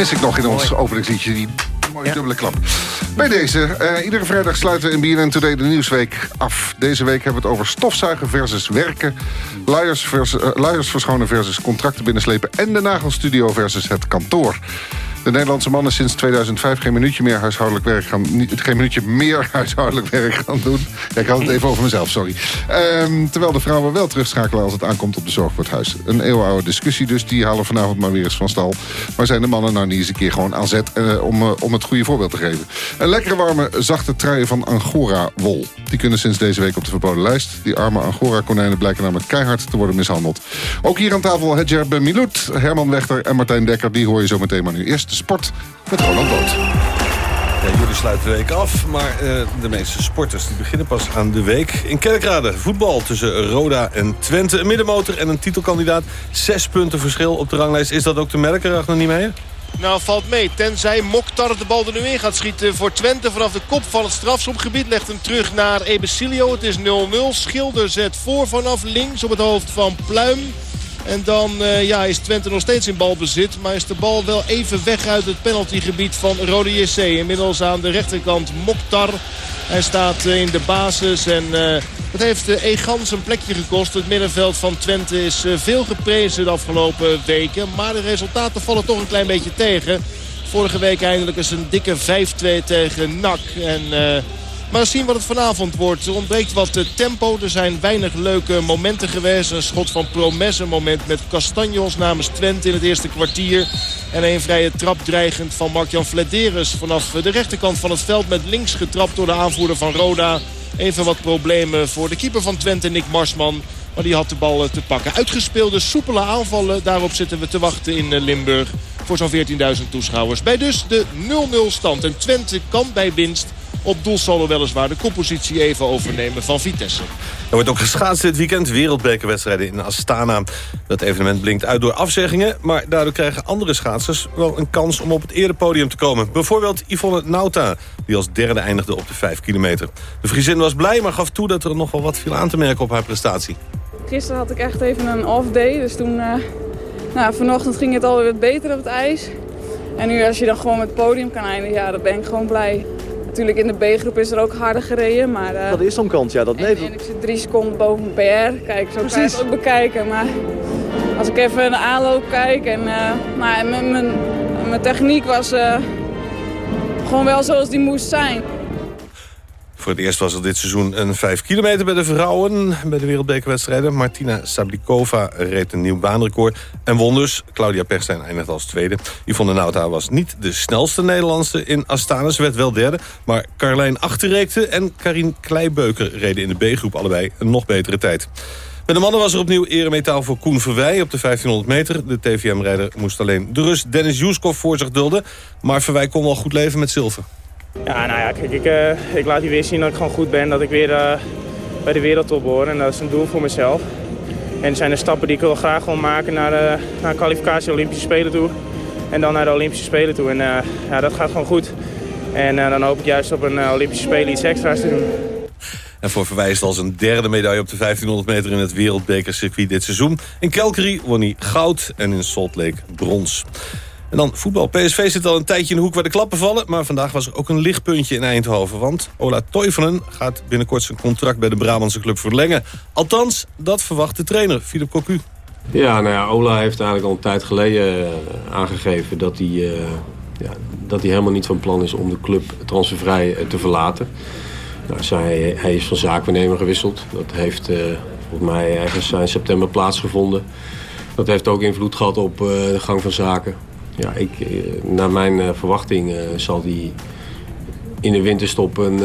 mis ik nog in ons openingsliedje, die mooie dubbele klap. Bij deze, eh, iedere vrijdag sluiten we in BNN Today de Nieuwsweek af. Deze week hebben we het over stofzuigen versus werken... luiers, vers, luiers verschonen versus contracten binnenslepen... en de nagelstudio versus het kantoor. De Nederlandse mannen sinds 2005 geen minuutje meer huishoudelijk werk gaan... Niet, geen minuutje meer huishoudelijk werk gaan doen. Ja, ik had het even over mezelf, sorry. Ehm, terwijl de vrouwen wel terugschakelen als het aankomt op de zorg voor het huis. Een eeuwenoude discussie dus, die halen vanavond maar weer eens van stal. Maar zijn de mannen nou niet eens een keer gewoon aan zet... eh, om, eh, om het goede voorbeeld te geven? Een lekkere warme, zachte trui van Angora-wol. Die kunnen sinds deze week op de verboden lijst. Die arme Angora-konijnen blijken namelijk keihard te worden mishandeld. Ook hier aan tafel Hedjer Ben Miloud, Herman Wechter en Martijn Dekker. Die hoor je zo meteen maar nu eerst sport met Roland Boot. Ja, jullie sluiten de week af, maar eh, de meeste sporters die beginnen pas aan de week. In Kerkrade, voetbal tussen Roda en Twente. Een middenmotor en een titelkandidaat. Zes punten verschil op de ranglijst. Is dat ook te merken, Ragnar Niemeyer? Nou, valt mee. Tenzij Mokhtar de bal er nu in gaat schieten voor Twente. Vanaf de kop van het strafschopgebied legt hem terug naar Ebesilio. Het is 0-0. Schilder zet voor vanaf links op het hoofd van Pluim. En dan uh, ja, is Twente nog steeds in balbezit. Maar is de bal wel even weg uit het penaltygebied van Rode JC. Inmiddels aan de rechterkant Mokhtar. Hij staat uh, in de basis. En dat heeft uh, Egans een plekje gekost. Het middenveld van Twente is veel geprezen de afgelopen weken. Maar de resultaten vallen toch een klein beetje tegen. Vorige week eindelijk eens een dikke 5-2 tegen NAC. En... Maar zien wat het vanavond wordt. Er ontbreekt wat tempo. Er zijn weinig leuke momenten geweest. Een schot van Promes. Een moment met Castanjos namens Twente in het eerste kwartier. En een vrije trap dreigend van Mark-Jan. Vanaf de rechterkant van het veld met links getrapt door de aanvoerder van Roda. Even wat problemen voor de keeper van Twente, Nick Marsman. Maar die had de bal te pakken. Uitgespeelde, soepele aanvallen. Daarop zitten we te wachten in Limburg. Voor zo'n 14.000 toeschouwers. Bij dus de 0-0 stand. En Twente kan bij winst op doelsaldo weliswaar de koppositie even overnemen van Vitesse. Er wordt ook geschaatst dit weekend wereldbekerwedstrijden in Astana. Dat evenement blinkt uit door afzeggingen... maar daardoor krijgen andere schaatsers wel een kans om op het erepodium te komen. Bijvoorbeeld Yvonne Nauta, die als derde eindigde op de 5 kilometer. De Friesin was blij, maar gaf toe dat er nog wel wat viel aan te merken op haar prestatie. Gisteren had ik echt even een off day, dus toen... Uh, nou, vanochtend ging het alweer wat beter op het ijs. En nu als je dan gewoon met het podium kan eindigen, ja, dan ben ik gewoon blij. Natuurlijk in de B-groep is er ook harder gereden, maar... Uh, dat is zo'n kans, ja, dat. En, en, ik zit drie seconden boven mijn PR. Kijk, zo Precies. kan je het ook bekijken. Maar als ik even de aanloop kijk en uh, nou, mijn, mijn, mijn techniek was uh, gewoon wel zoals die moest zijn. Voor het eerst was er dit seizoen een 5 kilometer bij de vrouwen... bij de wereldbekerwedstrijden. Martina Sablikova reed een nieuw baanrecord en won dus. Claudia Pechstein eindigde als tweede. Yvonne Nauta was niet de snelste Nederlandse in Astana. Ze werd wel derde, maar Carlijn Achterreekte en Karin Kleibeuker... reden in de B-groep allebei een nog betere tijd. Bij de mannen was er opnieuw eremetaal voor Koen Verwij op de 1500 meter. De TVM-rijder moest alleen de Rus Dennis Juskov voor zich dulden. Maar Verwij kon wel goed leven met zilver. Ja, nou ja, kijk, ik, uh, ik laat hier weer zien dat ik gewoon goed ben. Dat ik weer uh, bij de wereldtop hoor. En dat is een doel voor mezelf. En er zijn de stappen die ik wil graag wil maken naar, de, naar een kwalificatie Olympische Spelen toe. En dan naar de Olympische Spelen toe. En ja, dat gaat gewoon goed. En dan hoop ik juist op een Olympische Spelen iets extra's te doen. En voor verwijst als een derde medaille op de 1500 meter in het wereldbekercircuit dit seizoen. In Calgary won hij goud en in Salt Lake brons. En dan voetbal. PSV zit al een tijdje in de hoek waar de klappen vallen. Maar vandaag was er ook een lichtpuntje in Eindhoven. Want Ola Toivonen gaat binnenkort zijn contract bij de Brabantse club verlengen. Althans, dat verwacht de trainer, Philip Cocu. Ja, nou ja, Ola heeft eigenlijk al een tijd geleden uh, aangegeven... Dat hij, uh, ja, dat hij helemaal niet van plan is om de club transfervrij uh, te verlaten. Nou, zij, hij is van zaakwaarnemer gewisseld. Dat heeft volgens mij ergens in september plaatsgevonden. Dat heeft ook invloed gehad op de gang van zaken ja, ik, eh, naar mijn eh, verwachting eh, zal hij in de winterstop een,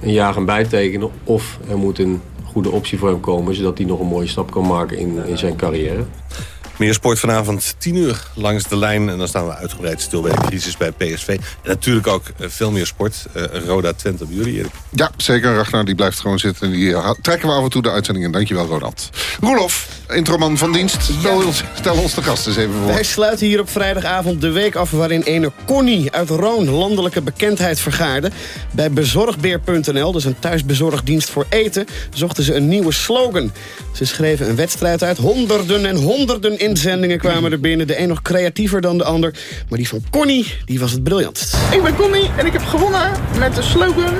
een jaar gaan bijtekenen. Of er moet een goede optie voor hem komen... zodat hij nog een mooie stap kan maken in, in zijn carrière. Meer sport vanavond 10 uur langs de lijn. En dan staan we uitgebreid stil bij de crisis bij PSV. En natuurlijk ook eh, veel meer sport. Uh, Roda Twente bij jullie, Erik. Ja, zeker. Ragnar die blijft gewoon zitten. En die uh, trekken we af en toe de uitzending in. Dankjewel, Ronald. Roelof, introman van dienst. Stel, ons, stel ons de gast eens even voor. Wij sluiten hier op vrijdagavond de week af... waarin ene Connie uit Roon landelijke bekendheid vergaarde. Bij bezorgbeer.nl, dus een thuisbezorgdienst voor eten... zochten ze een nieuwe slogan. Ze schreven een wedstrijd uit. Honderden en honderden in inzendingen kwamen er binnen. De een nog creatiever dan de ander. Maar die van Connie, die was het briljantst. Ik ben Connie en ik heb gewonnen met de slogan...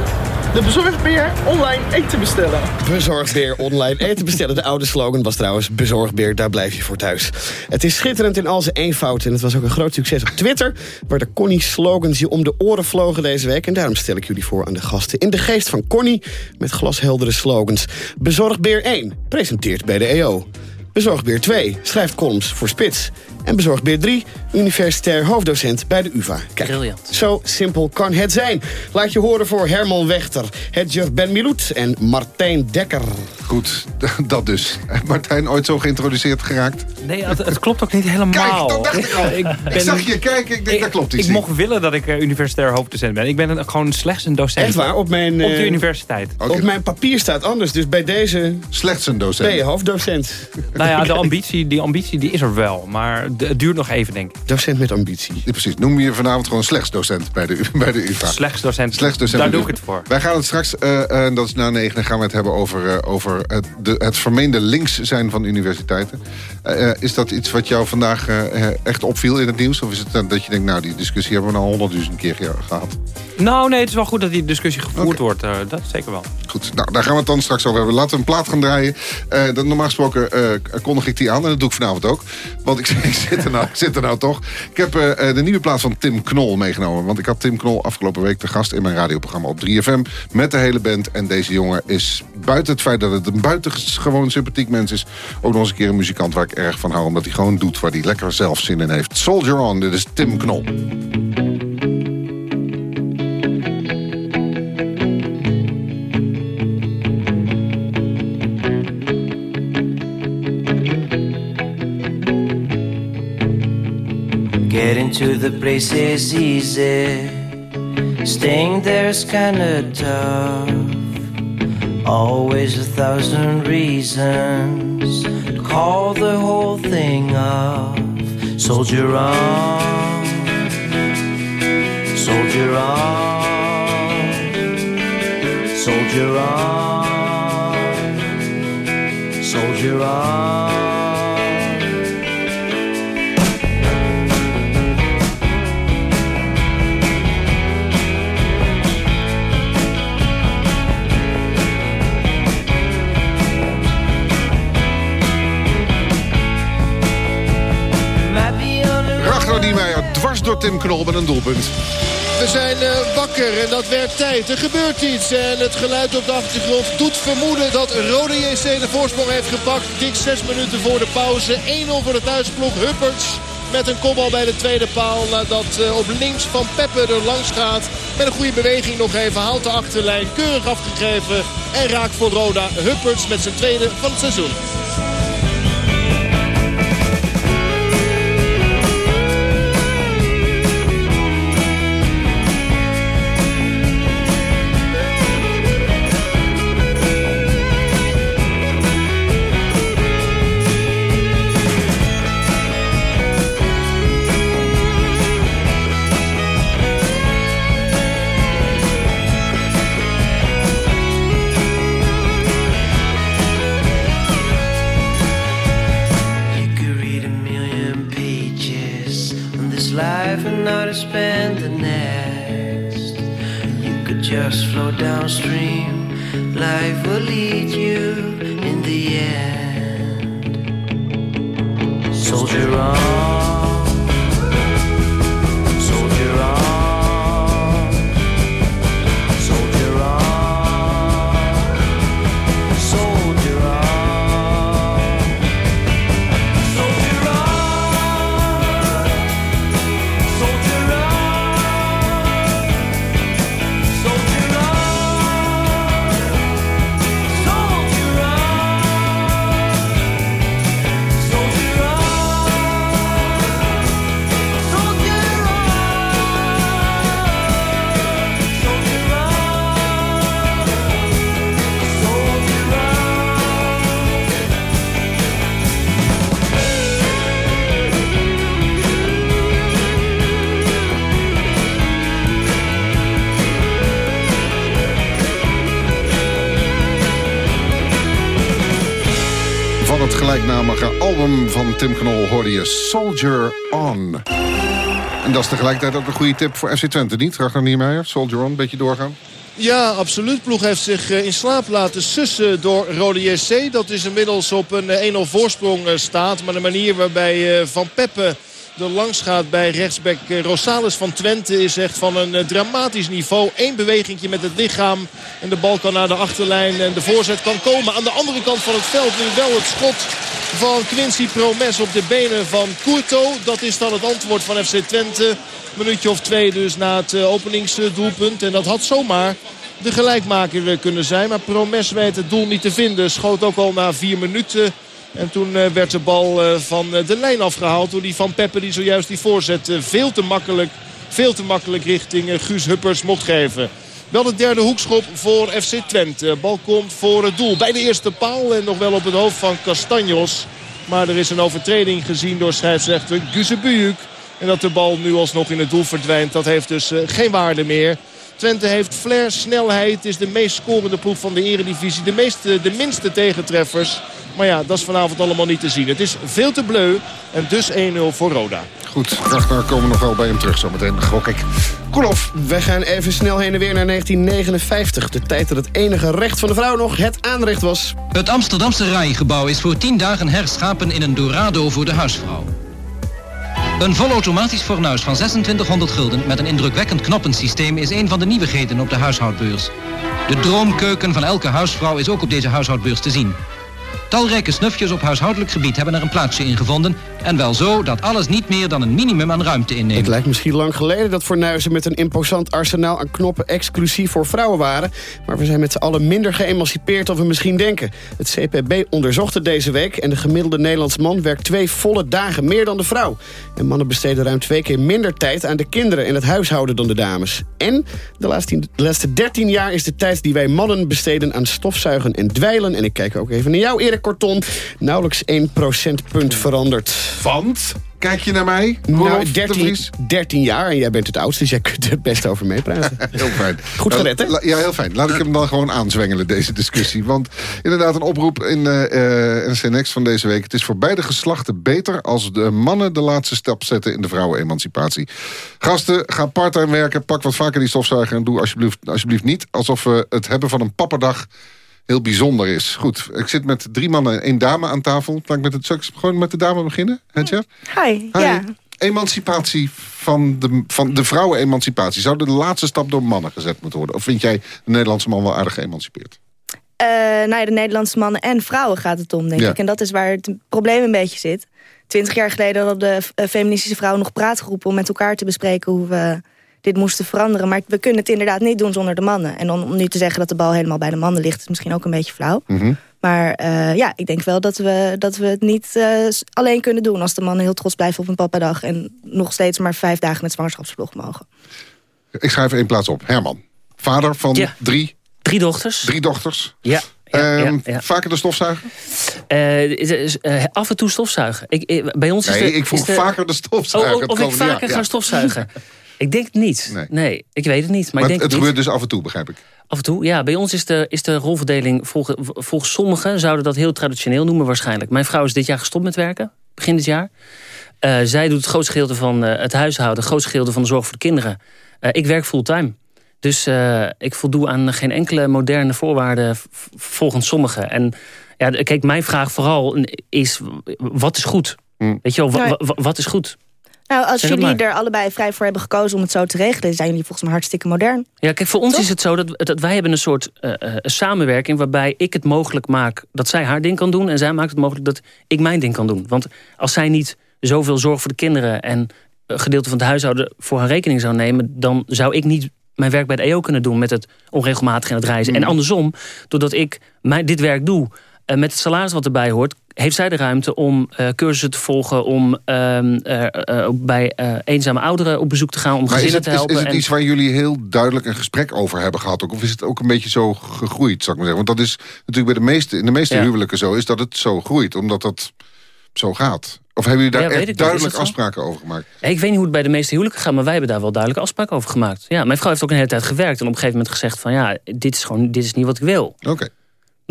De Bezorgbeer online eten bestellen. Bezorgbeer online eten bestellen. De oude slogan was trouwens Bezorgbeer, daar blijf je voor thuis. Het is schitterend in al zijn eenvoud. En het was ook een groot succes op Twitter... waar de Connie-slogans je om de oren vlogen deze week. En daarom stel ik jullie voor aan de gasten in de geest van Connie... met glasheldere slogans. Bezorgbeer 1, presenteert bij de EO. Bezorgbeer 2 schrijft columns voor Spits. En Bezorgbeer 3, universitair hoofddocent bij de UvA. Kijk, zo simpel kan het zijn. Laat je horen voor Herman Wechter, Hedger Ben Miloet en Martijn Dekker. Goed, dat dus. Martijn, ooit zo geïntroduceerd geraakt? Nee, het, het klopt ook niet helemaal. Kijk, dat dacht ik al. ik, ben, ik zag je kijken, ik denk dat klopt iets Ik mocht willen dat ik uh, universitair hoofddocent ben. Ik ben een, gewoon slechts een docent. Echt waar? Op, mijn, op de uh, universiteit. Okay. Op mijn papier staat anders, dus bij deze... Slechts een docent. Ben je hoofddocent. Nou ja, de ambitie, die ambitie die is er wel. Maar het duurt nog even, denk ik. Docent met ambitie. Ja, precies. Noem je vanavond gewoon slechts docent bij de, bij de UvA. Slechts docent. Slechts docent. Daar doe ik het voor. Wij gaan het straks, uh, uh, dat is na negen, gaan we het hebben over, uh, over het, de, het vermeende links zijn van universiteiten. is dat iets wat jou vandaag echt opviel in het nieuws? Of is het dat je denkt, nou die discussie hebben we al honderdduizend keer gehad? Nou nee, het is wel goed dat die discussie gevoerd okay. wordt. dat zeker wel. Goed, nou daar gaan we het dan straks over hebben. Laten we een plaat gaan draaien. dat, normaal gesproken kondig ik die aan en dat doe ik vanavond ook. Want ik, zit, er nou, zit er nou toch. Ik heb uh, de nieuwe plaat van Tim Knol meegenomen. Want ik had Tim Knol afgelopen week te gast in mijn radioprogramma op 3FM. Met de hele band. En deze jongen is buiten het feit dat het een buitengewoon sympathiek mens is... ook nog eens een keer een muzikant waar ik erg van hou. Omdat hij gewoon doet waar hij lekker zelf zin in heeft. Soldier On, dit is Tim Knol. To the place is easy. Staying there's kinda tough. Always a thousand reasons to call the whole thing off. Soldier on, soldier on, soldier on, Tim Knol met een doelpunt. We zijn uh, wakker en dat werd tijd. Er gebeurt iets en het geluid op de achtergrond doet vermoeden dat Rode JC de voorsprong heeft gepakt. Dik zes minuten voor de pauze. 1-0 voor de thuisploeg. Hupperts met een kopbal bij de tweede paal. Nadat uh, op links van Peppe er langs gaat. Met een goede beweging nog even. Haalt de achterlijn. Keurig afgegeven. En raakt voor Roda Hupperts met zijn tweede van het seizoen. Just flow downstream. Life will lead you in the end. Soldier on. Tim Knol hoorde je Soldier On. En dat is tegelijkertijd ook een goede tip voor FC Twente, niet? Ragnar Niemeyer, Soldier On, een beetje doorgaan. Ja, absoluut. Ploeg heeft zich eh, in slaap laten sussen door Rode JC. Dat is inmiddels op een eh, 1-0 voorsprong eh, staat. Maar de manier waarbij Van Peppe er langs gaat bij rechtsback Rosales van Twente... is echt van een dramatisch niveau. Eén bewegingje met het lichaam. En de bal kan naar de achterlijn en de voorzet kan komen. Aan de andere kant van het veld nu wel het schot van Quincy Promes op de benen van Courto. Dat is dan het antwoord van FC Twente. Minuutje of twee dus na het eh, openingsdoelpunt. En dat had zomaar de gelijkmaker eh, kunnen zijn. Maar Promes weet het doel niet te vinden. Schoot ook al na vier minuten. En toen eh, werd de bal van de lijn afgehaald door die Van Peppe die zojuist die voorzet veel te makkelijk, veel te makkelijk richting Guus Huppers mocht geven. Wel de derde hoekschop voor FC Twente. Bal komt voor het doel bij de eerste paal en nog wel op het hoofd van Castanjos. Maar er is een overtreding gezien door scheidsrechter Guzebujuk. En dat de bal nu alsnog in het doel verdwijnt, dat heeft dus eh, geen waarde meer. Twente heeft flair, snelheid, is de meest scorende ploeg van de eredivisie. De, meeste, de minste tegentreffers. Maar ja, dat is vanavond allemaal niet te zien. Het is veel te bleu en dus 1-0 voor Roda. Goed, Ragnar komen we nog wel bij hem terug zometeen, gok ik. Koolhof. We gaan even snel heen en weer naar 1959. De tijd dat het enige recht van de vrouw nog het aanrecht was. Het Amsterdamse Rijgebouw is voor 10 dagen herschapen in een Dorado voor de huisvrouw. Een volautomatisch fornuis van 2600 gulden met een indrukwekkend knoppensysteem is een van de nieuwigheden op de huishoudbeurs. De droomkeuken van elke huisvrouw is ook op deze huishoudbeurs te zien. Talrijke snufjes op huishoudelijk gebied hebben er een plaatsje in gevonden. En wel zo dat alles niet meer dan een minimum aan ruimte inneemt. Het lijkt misschien lang geleden dat fornuizen met een imposant arsenaal aan knoppen exclusief voor vrouwen waren. Maar we zijn met z'n allen minder geëmancipeerd dan we misschien denken. Het CPB onderzocht het deze week en de gemiddelde Nederlandse man werkt twee volle dagen meer dan de vrouw. En mannen besteden ruim twee keer minder tijd aan de kinderen en het huishouden dan de dames. En de laatste, de laatste 13 jaar is de tijd die wij mannen besteden aan stofzuigen en dweilen. En ik kijk ook even naar jou, Erik Korton. Nauwelijks 1 procentpunt veranderd. Want? Kijk je naar mij? Nou, Rolf de 13, Vries? 13 jaar en jij bent het oudste, dus jij kunt er het best over meepraten. Heel fijn. Goed gered, hè? Ja, heel fijn. Laat ik hem dan gewoon aanzwengelen, deze discussie. Want inderdaad, een oproep in eh eh, NC Next van deze week. Het is voor beide geslachten beter als de mannen de laatste stap zetten in de vrouwenemancipatie. Gasten, ga parttime werken, pak wat vaker die stofzuiger... en doe alsjeblieft, alsjeblieft niet alsof we het hebben van een papperdag heel bijzonder is. Goed, ik zit met drie mannen en één dame aan tafel. Laat ik met het, ik gewoon met de dame beginnen, Jeff? Hi, Hi. ja. Emancipatie van de, van de vrouwenemancipatie. Zou de laatste stap door mannen gezet moeten worden? Of vind jij de Nederlandse man wel aardig geëmancipeerd? Eh, nou ja, de Nederlandse mannen en vrouwen gaat het om, denk Ja. ik. En dat is waar het probleem een beetje zit. Twintig jaar geleden hadden de eh, feministische vrouwen nog praatgroepen... om met elkaar te bespreken hoe we dit moesten veranderen. Maar we kunnen het inderdaad niet doen zonder de mannen. En om, om nu te zeggen dat de bal helemaal bij de mannen ligt... is misschien ook een beetje flauw. Maar eh, ja, ik denk wel dat we, dat we het niet eh, alleen kunnen doen... als de mannen heel trots blijven op een papadag... en nog steeds maar vijf dagen met zwangerschapsverlof mogen. Ik schrijf één plaats op. Herman. Vader van Ja. drie... Drie dochters. Drie dochters. Ja. ja, Ehm, ja, ja. Vaker de stofzuiger? Eh, af en toe stofzuigen. Ik, bij ons is Nee, de- ik vroeg is de- vaker de stofzuiger. Oh, oh, of ik vaker ja. ga stofzuigen. ik denk het niet. Nee. ik weet het niet. Maar, Maar ik het, denk het het gebeurt dus af en toe, begrijp ik. Af en toe, ja. Bij ons is de, is de rolverdeling... Volgens, volgens sommigen zouden dat heel traditioneel noemen waarschijnlijk. Mijn vrouw is dit jaar gestopt met werken. Begin dit jaar. Eh, zij doet het grootste gedeelte van eh, het huishouden. Het grootste gedeelte van de zorg voor de kinderen. Eh, ik werk fulltime. Dus eh, ik voldoe aan geen enkele moderne voorwaarden v- volgens sommigen. En ja, kijk, mijn vraag vooral is, wat is goed? Weet je wel, wat is goed? Nou, als Zeg jullie er allebei vrij voor hebben gekozen om het zo te regelen... zijn jullie volgens mij hartstikke modern. Ja, kijk, voor ons is het zo dat, dat wij hebben een soort eh, samenwerking... waarbij ik het mogelijk maak dat zij haar ding kan doen... en zij maakt het mogelijk dat ik mijn ding kan doen. Want als zij niet zoveel zorg voor de kinderen... en een gedeelte van het huishouden voor haar rekening zou nemen... dan zou ik niet mijn werk bij de EO kunnen doen... met het onregelmatig en het reizen. En andersom, doordat ik mijn, dit werk doe... eh, met het salaris wat erbij hoort... heeft zij de ruimte om eh, cursussen te volgen... om ehm, eh, eh, bij eenzame ouderen op bezoek te gaan... om Maar is gezinnen het, te is, helpen. is het en- iets waar jullie heel duidelijk een gesprek over hebben gehad? Ook? Of is het ook een beetje zo gegroeid, zou ik maar zeggen? Want dat is natuurlijk bij de meeste, in de meeste Ja. huwelijken zo... is dat het zo groeit, omdat dat zo gaat. Of hebben jullie daar Ja, echt. Is duidelijk afspraken over gemaakt? Ik weet niet hoe het bij de meeste huwelijken gaat, maar wij hebben daar wel duidelijke afspraken over gemaakt. Ja, mijn vrouw heeft ook een hele tijd gewerkt en op een gegeven moment gezegd van ja, dit is gewoon, dit is niet wat ik wil. Oké.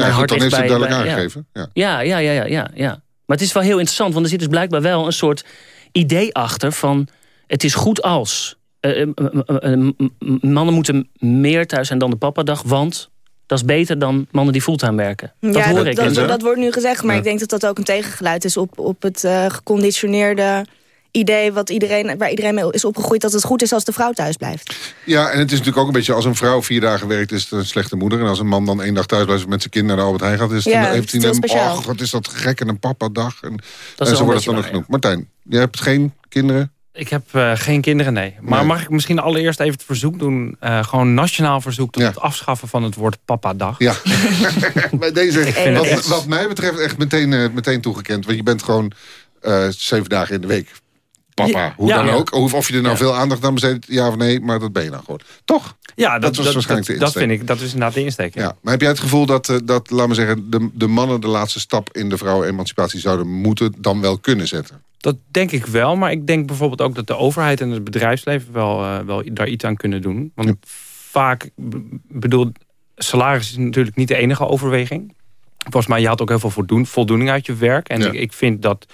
Ja, goed, hart dan heeft ze het bij- duidelijk bij- aangegeven. Ja. Ja, ja, ja, ja, ja, ja. Maar het is wel heel interessant, want er zit dus blijkbaar wel een soort idee achter van het is goed als. Eh, eh, eh, mannen moeten meer thuis zijn dan de papadag, want dat is beter dan mannen die fulltime werken. Dat ja, hoor dat, ik. dat, en zo. dat wordt nu gezegd, maar Ja. ik denk dat dat ook een tegengeluid is op, op het eh, geconditioneerde idee wat iedereen, waar iedereen mee is opgegroeid... dat het goed is als de vrouw thuis blijft. Ja, en het is natuurlijk ook een beetje... als een vrouw vier dagen werkt, is het een slechte moeder. En als een man dan één dag thuis blijft met zijn kind naar de Albert Heijn gaat... Is het Ja, heeft hij speciaal. och, wat is dat gek en een papa-dag. En, en zo wordt het dan nog waar, genoemd. Martijn, jij hebt geen kinderen? Ik heb eh, geen kinderen, nee. Maar Nee. mag ik misschien allereerst even het verzoek doen... eh, gewoon nationaal verzoek tot het afschaffen van het woord papa-dag? Ja. Bij deze, Ik vind wat, het echt- wat mij betreft echt meteen, eh, meteen toegekend. Want je bent gewoon eh, zeven dagen in de week papa. Hoe Ja. dan ook. Of, of je er nou veel aandacht aan besteedt, ja of nee. Maar dat ben je nou gewoon. Toch? Ja, dat, Dat was dat, waarschijnlijk dat, de dat insteek. vind ik. Dat is inderdaad de insteek. Ja. Ja. Maar heb jij het gevoel dat, eh, dat laat maar zeggen, de, de mannen de laatste stap in de vrouwenemancipatie zouden moeten dan wel kunnen zetten? Dat denk ik wel, maar ik denk bijvoorbeeld ook dat de overheid en het bedrijfsleven wel, eh, wel daar iets aan kunnen doen. Want vaak, bedoel, salaris is natuurlijk niet de enige overweging. Volgens mij, je had ook heel veel voldoen, voldoening uit je werk. En ik, ik vind dat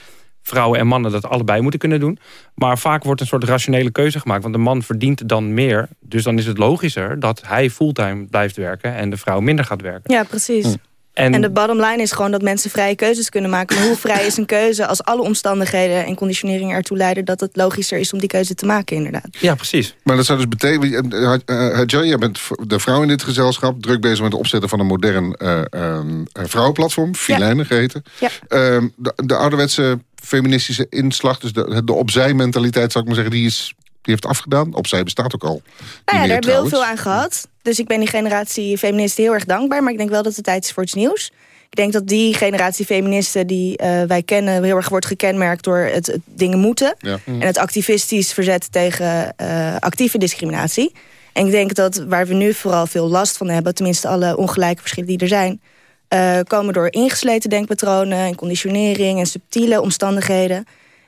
vrouwen en mannen dat allebei moeten kunnen doen. Maar vaak wordt een soort rationele keuze gemaakt. Want de man verdient dan meer. Dus dan is het logischer dat hij fulltime blijft werken... en de vrouw minder gaat werken. Ja, precies. Hm. En, En de bottom line is gewoon dat mensen vrije keuzes kunnen maken. Maar hoe vrij is een keuze als alle omstandigheden en conditionering ertoe leiden... dat het logischer is om die keuze te maken, inderdaad. ja, precies. Maar dat zou dus betekenen... Uh, uh, Hadja, jij bent de vrouw in dit gezelschap... druk bezig met het opzetten van een modern uh, um, vrouwenplatform. Filijnen geheten. Ja. Uh, de, de ouderwetse feministische inslag... dus de, de opzij-mentaliteit, zou ik maar zeggen... die is die heeft afgedaan. Opzij bestaat ook al. Nou ja, daar hebben we heel veel aan gehad. Dus ik ben die generatie feministen heel erg dankbaar. Maar ik denk wel dat het tijd is voor iets nieuws. Ik denk dat die generatie feministen die uh, wij kennen... heel erg wordt gekenmerkt door het, het dingen moeten. Ja. En het activistisch verzet tegen uh, actieve discriminatie. En ik denk dat waar we nu vooral veel last van hebben... tenminste alle ongelijke verschillen die er zijn... Uh, komen door ingesleten denkpatronen en conditionering... en subtiele omstandigheden...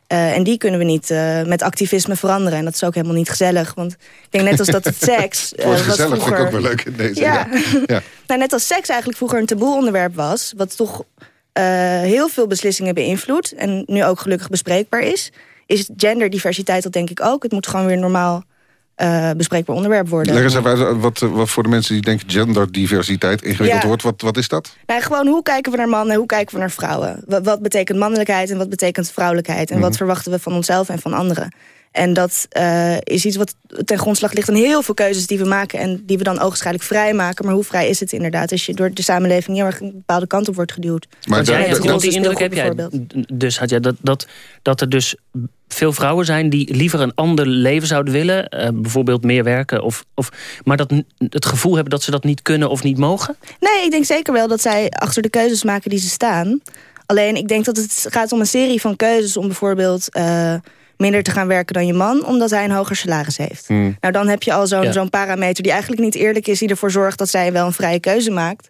Uh, en die kunnen we niet uh, met activisme veranderen. En dat is ook helemaal niet gezellig. Want ik denk net als dat het seks... Uh, wat gezellig vroeger... vind ik ook wel leuk in deze. Ja. ja. ja. nou, net als seks eigenlijk vroeger een taboe onderwerp was... wat toch heel veel beslissingen beïnvloedt... en nu ook gelukkig bespreekbaar is... is genderdiversiteit dat denk ik ook. Het moet gewoon weer normaal uh, bespreekbaar onderwerp worden. Leg eens even uit, wat, wat voor de mensen die denken genderdiversiteit ingewikkeld Ja. wordt, wat, wat is dat? Nou, gewoon hoe kijken we naar mannen, hoe kijken we naar vrouwen? Wat, wat betekent mannelijkheid en wat betekent vrouwelijkheid? En wat Mhm. verwachten we van onszelf en van anderen? En dat eh, is iets wat ten grondslag ligt aan heel veel keuzes die we maken... en die we dan ogenschijnlijk vrij maken. Maar hoe vrij is het inderdaad als je door de samenleving... heel erg een bepaalde kant op wordt geduwd? Maar Want daar- jij want die indruk heb jij bijvoorbeeld. dus, had jij dat, dat, dat er dus veel vrouwen zijn die liever een ander leven zouden willen. eh, bijvoorbeeld meer werken. Of, of, maar dat het gevoel hebben dat ze dat niet kunnen of niet mogen. Nee, ik denk zeker wel dat zij achter de keuzes maken die ze staan. Alleen ik denk dat het gaat om een serie van keuzes... om bijvoorbeeld eh, minder te gaan werken dan je man... omdat hij een hoger salaris heeft. Hmm. Nou, dan heb je al zo'n Ja. zo'n parameter die eigenlijk niet eerlijk is... die ervoor zorgt dat zij wel een vrije keuze maakt.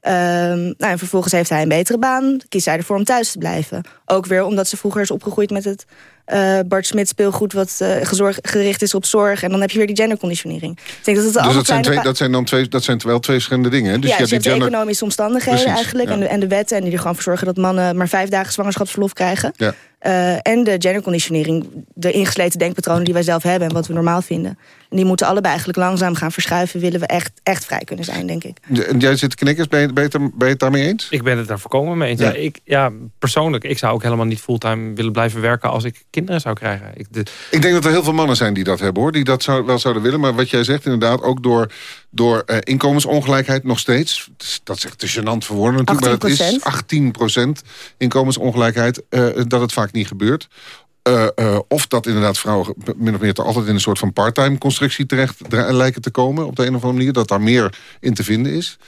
Ehm, nou, en vervolgens heeft hij een betere baan. Kiest zij ervoor om thuis te blijven. Ook weer omdat ze vroeger is opgegroeid met het eh, Bart Smit speelgoed... wat eh, gezorg, gericht is op zorg. En dan heb je weer die genderconditionering. Ik denk dat het Dus dat zijn, twee, dat zijn dan twee, dat zijn wel twee verschillende dingen. Hè? Dus ja, je dus je hebt die de gender... economische omstandigheden Precies, eigenlijk. ja. En, de, en de wetten en die er gewoon voor zorgen dat mannen maar vijf dagen zwangerschapsverlof krijgen. Ja. Eh, en de genderconditionering, de ingesleten denkpatronen die wij zelf hebben en wat we normaal vinden. En die moeten allebei eigenlijk langzaam gaan verschuiven, willen we echt, echt vrij kunnen zijn, denk ik. En jij zit te knikken, ben je, ben, je het, ben je het daarmee eens? Ik ben het daar voorkomen mee eens. Ja. Ja. ik, ja, persoonlijk, ik zou ook helemaal niet fulltime willen blijven werken... als ik kinderen zou krijgen. Ik, de, Ik denk dat er heel veel mannen zijn die dat hebben, hoor. Die dat zou, wel zouden willen. Maar wat jij zegt, inderdaad, ook door, door eh, inkomensongelijkheid nog steeds. Is- Dat is echt te gênant voor woorden natuurlijk. Maar het is 18% inkomensongelijkheid. eh, dat het vaak niet gebeurt. Eh, eh, of dat inderdaad vrouwen min of meer altijd in een soort van part-time constructie terecht lijken te komen op de een of andere manier. Dat daar meer in te vinden is.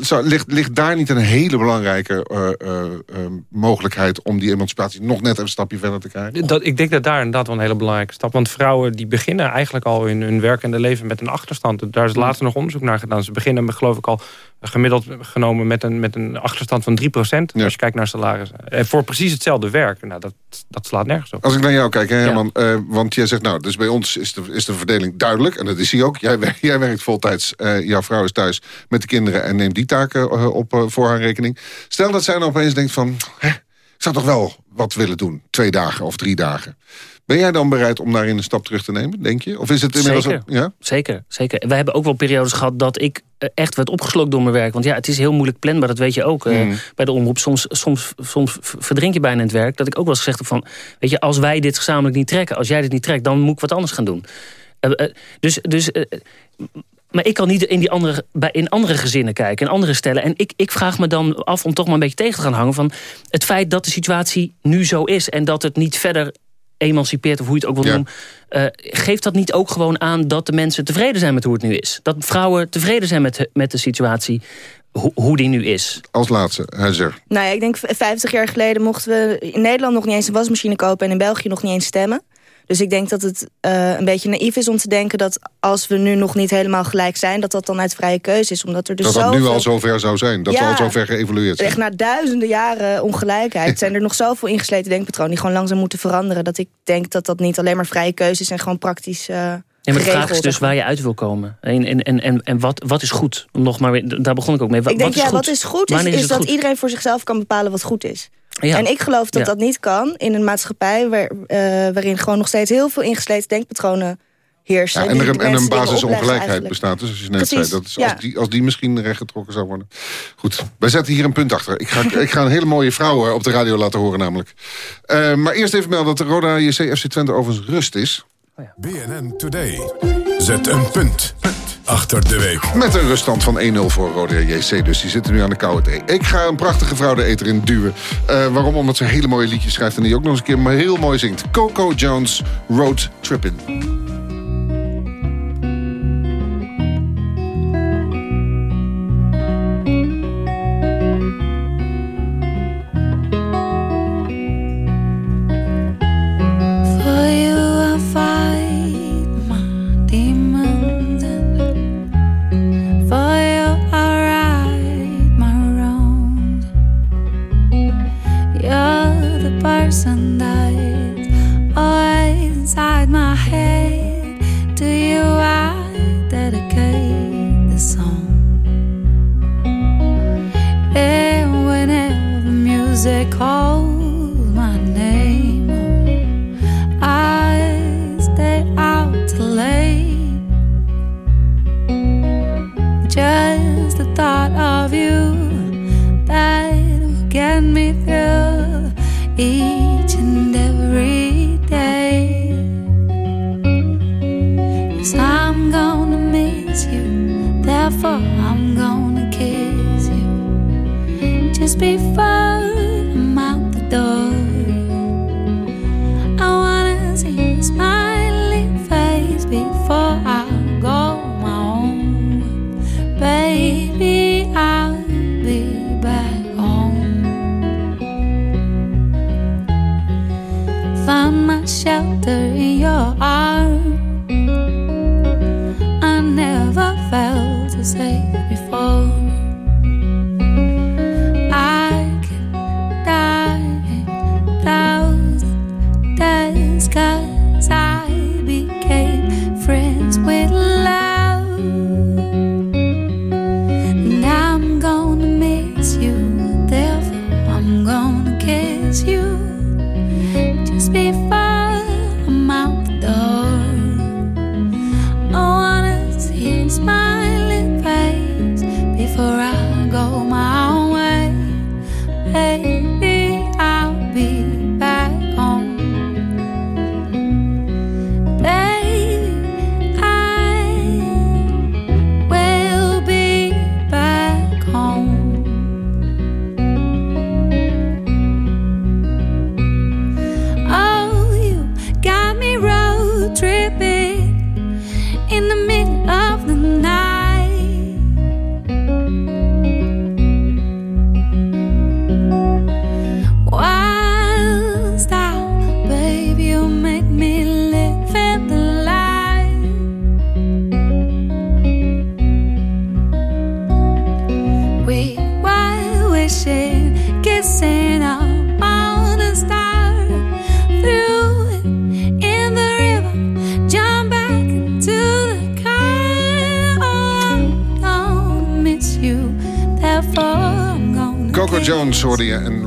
Zou, ligt, ligt daar niet een hele belangrijke eh, mogelijkheid om die emancipatie nog net een stapje verder te krijgen? dat, ik denk dat daar inderdaad wel een hele belangrijke stap... want vrouwen die beginnen eigenlijk al in hun werkende leven met een achterstand. Daar is later nog onderzoek naar gedaan. Ze beginnen geloof ik al gemiddeld genomen met een, met een achterstand van 3%... als je kijkt naar salarissen. En voor precies hetzelfde werk. Nou, dat, dat slaat nergens op. Als ik naar jou kijk, hè, Herman, eh, want jij zegt, nou, dus bij ons is de, is de verdeling duidelijk. En dat is hij ook. Jij, jij werkt voltijds, eh, jouw vrouw is thuis met de kinderen... en neemt die taken eh, op eh, voor haar rekening. Stel dat zij dan opeens denkt van, hè, ik zou toch wel wat willen doen. Twee dagen of drie dagen. Ben jij dan bereid om daarin een stap terug te nemen, denk je? Of is het inmiddels... Zeker. een- ja? Zeker, zeker. Wij hebben ook wel periodes gehad dat ik eh, echt werd opgeslokt door mijn werk. Want ja, het is heel moeilijk planbaar, dat weet je ook eh, Mm. bij de omroep. Soms, soms, soms verdrink je bijna in het werk. Dat ik ook wel eens gezegd heb van... weet je, als wij dit gezamenlijk niet trekken... als jij dit niet trekt, dan moet ik wat anders gaan doen. Eh, dus... dus maar ik kan niet in, die andere, bij, in andere gezinnen kijken, in andere stellen. En ik, ik vraag me dan af om toch maar een beetje tegen te gaan hangen... van het feit dat de situatie nu zo is... en dat het niet verder emancipeert, of hoe je het ook wil Ja. noemen... eh, geeft dat niet ook gewoon aan dat de mensen tevreden zijn met hoe het nu is? Dat vrouwen tevreden zijn met, met de situatie, ho- hoe die nu is? Als laatste, hij zegt. Nou ja, ik denk v- 50 jaar geleden mochten we in Nederland nog niet eens een wasmachine kopen... en in België nog niet eens stemmen. Dus ik denk dat het eh, een beetje naïef is om te denken dat als we nu nog niet helemaal gelijk zijn... dat dat dan uit vrije keuze is. Omdat er dus dat dat nu al zover zou zijn. Dat we Ja. al zover geëvalueerd zijn. Echt na duizenden jaren ongelijkheid zijn er nog zoveel ingesleten denkpatronen... die gewoon langzaam moeten veranderen. Dat ik denk dat dat niet alleen maar vrije keuze is en gewoon praktisch eh Ja, maar de vraag is dus waar je uit wil komen. En, en, en, en, en wat, wat is goed? Nog maar weer, daar begon ik ook mee. Wa- Ik denk, wat is ja, goed? wat is goed is, dat goed? iedereen voor zichzelf kan bepalen wat goed is. Ja. En ik geloof dat Ja. dat niet kan in een maatschappij... Waar, eh, waarin gewoon nog steeds heel veel ingesleten denkpatronen heersen. Ja, en er een, en een basisongelijkheid bestaat. Dus als je net Precies, zei, dat is, ja. als, die, als die misschien rechtgetrokken zou worden. Goed, wij zetten hier een punt achter. Ik ga, ik ga een hele mooie vrouw eh, op de radio laten horen namelijk. Eh, maar eerst even melden dat de Roda JC FC Twente overigens rust is. BNN Today. Zet een punt achter de week. Met een ruststand van 1-0 voor Roda JC. Dus die zitten nu aan de koude thee. Ik ga een prachtige vrouw de eter in duwen. Eh, waarom? Omdat ze hele mooie liedjes schrijft... en die ook nog eens een keer maar heel mooi zingt. Coco Jones, Road Trippin'. sunlight all inside my head.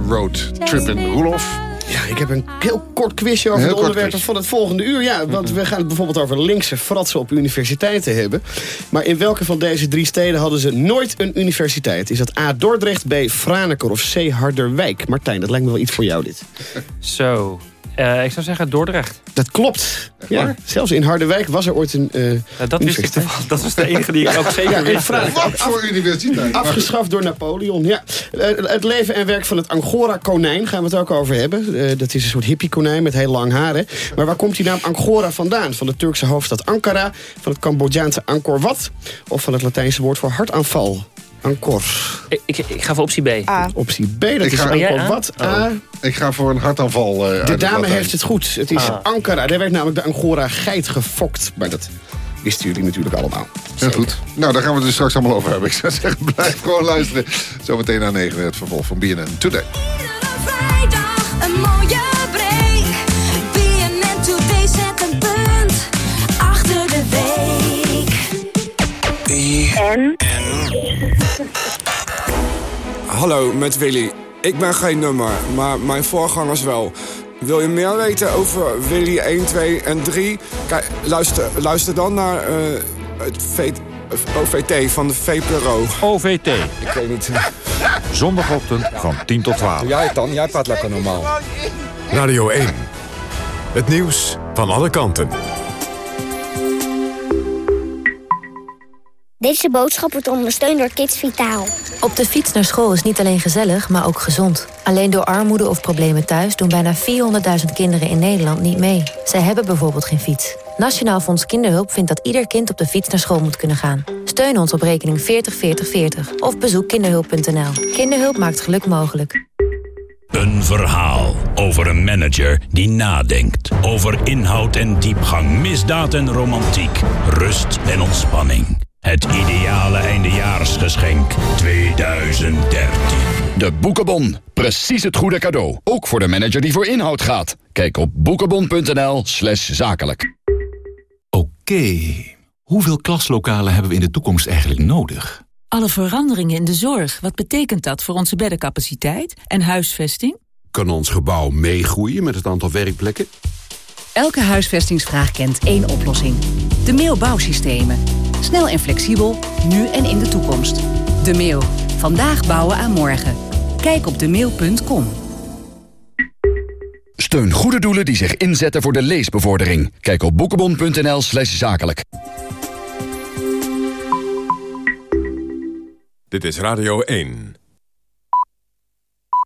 Road Trippin'. Roelof? Ja, ik heb een heel kort quizje over Heel de quizje. van het volgende uur. Ja, want we gaan het bijvoorbeeld over linkse fratsen op universiteiten hebben. Maar in welke van deze drie steden hadden ze nooit een universiteit? Is dat A. Dordrecht, B. Franeker of C. Harderwijk? Martijn, dat lijkt me wel iets voor jou dit. Zo, eh, ik zou zeggen Dordrecht. Dat klopt. Ja, zelfs in Harderwijk was er ooit een eh dat wist ik universiteit. toevallig. Dat was de enige die ik ook zeker Ja, wist. Franeker. Wat voor universiteit? Afgeschaft door Napoleon, ja. Eh, het leven en werk van het Angora-konijn gaan we het ook over hebben. Eh, dat is een soort hippie-konijn met heel lang haar. hè. Maar waar komt die naam Angora vandaan? Van de Turkse hoofdstad Ankara, van het Cambodjaanse Angkor Wat... of van het Latijnse woord voor hartaanval? Angkor. Ik, ik, ik ga voor optie B. Optie B, dat Ik is ga- A? Wat. Oh. A. Ik ga voor een hartaanval. eh, De dame heeft het goed. Het is Ah. Ankara. Daar werd namelijk de Angora-geit gefokt. Maar dat wisten jullie natuurlijk allemaal. Heel goed. Nou, daar gaan we het dus straks allemaal over hebben. Ik zou zeggen, blijf gewoon luisteren. Zometeen na 9 het vervolg van BNN Today. Vrijdag een mooie break. BNN Today zet een punt achter de week. En? Hallo, met Willy. Ik ben geen nummer, maar mijn voorgangers wel. Wil je meer weten over Willy 1, 2 en 3? Kijk, luister, luister dan naar uh, het v OVT van de VPRO. OVT. Ik weet niet. Zondagochtend van 10 tot 12. Doe jij het dan? Jij praat lekker normaal. Radio 1. Het nieuws van alle kanten. Deze boodschap wordt ondersteund door Kids Vitaal. Op de fiets naar school is niet alleen gezellig, maar ook gezond. Alleen door armoede of problemen thuis doen bijna 400.000 kinderen in Nederland niet mee. Zij hebben bijvoorbeeld geen fiets. Nationaal Fonds Kinderhulp vindt dat ieder kind op de fiets naar school moet kunnen gaan. Steun ons op rekening 404040 of bezoek kinderhulp.nl. Kinderhulp maakt geluk mogelijk. Een verhaal over een manager die nadenkt. Over inhoud en diepgang, misdaad en romantiek, rust en ontspanning. Het ideale eindejaarsgeschenk 2013. De Boekenbon. Precies het goede cadeau. Ook voor de manager die voor inhoud gaat. Kijk op boekenbon.nl slash zakelijk. Oké, hoeveel klaslokalen hebben we in de toekomst eigenlijk nodig? Alle veranderingen in de zorg, wat betekent dat voor onze beddencapaciteit en huisvesting? Kan ons gebouw meegroeien met het aantal werkplekken? Elke huisvestingsvraag kent één oplossing. De Mail Bouwsystemen. Snel en flexibel, nu en in de toekomst. De Mail. Vandaag bouwen aan morgen. Kijk op demail.com. Steun goede doelen die zich inzetten voor de leesbevordering. Kijk op boekenbon.nl slash zakelijk. Dit is Radio 1.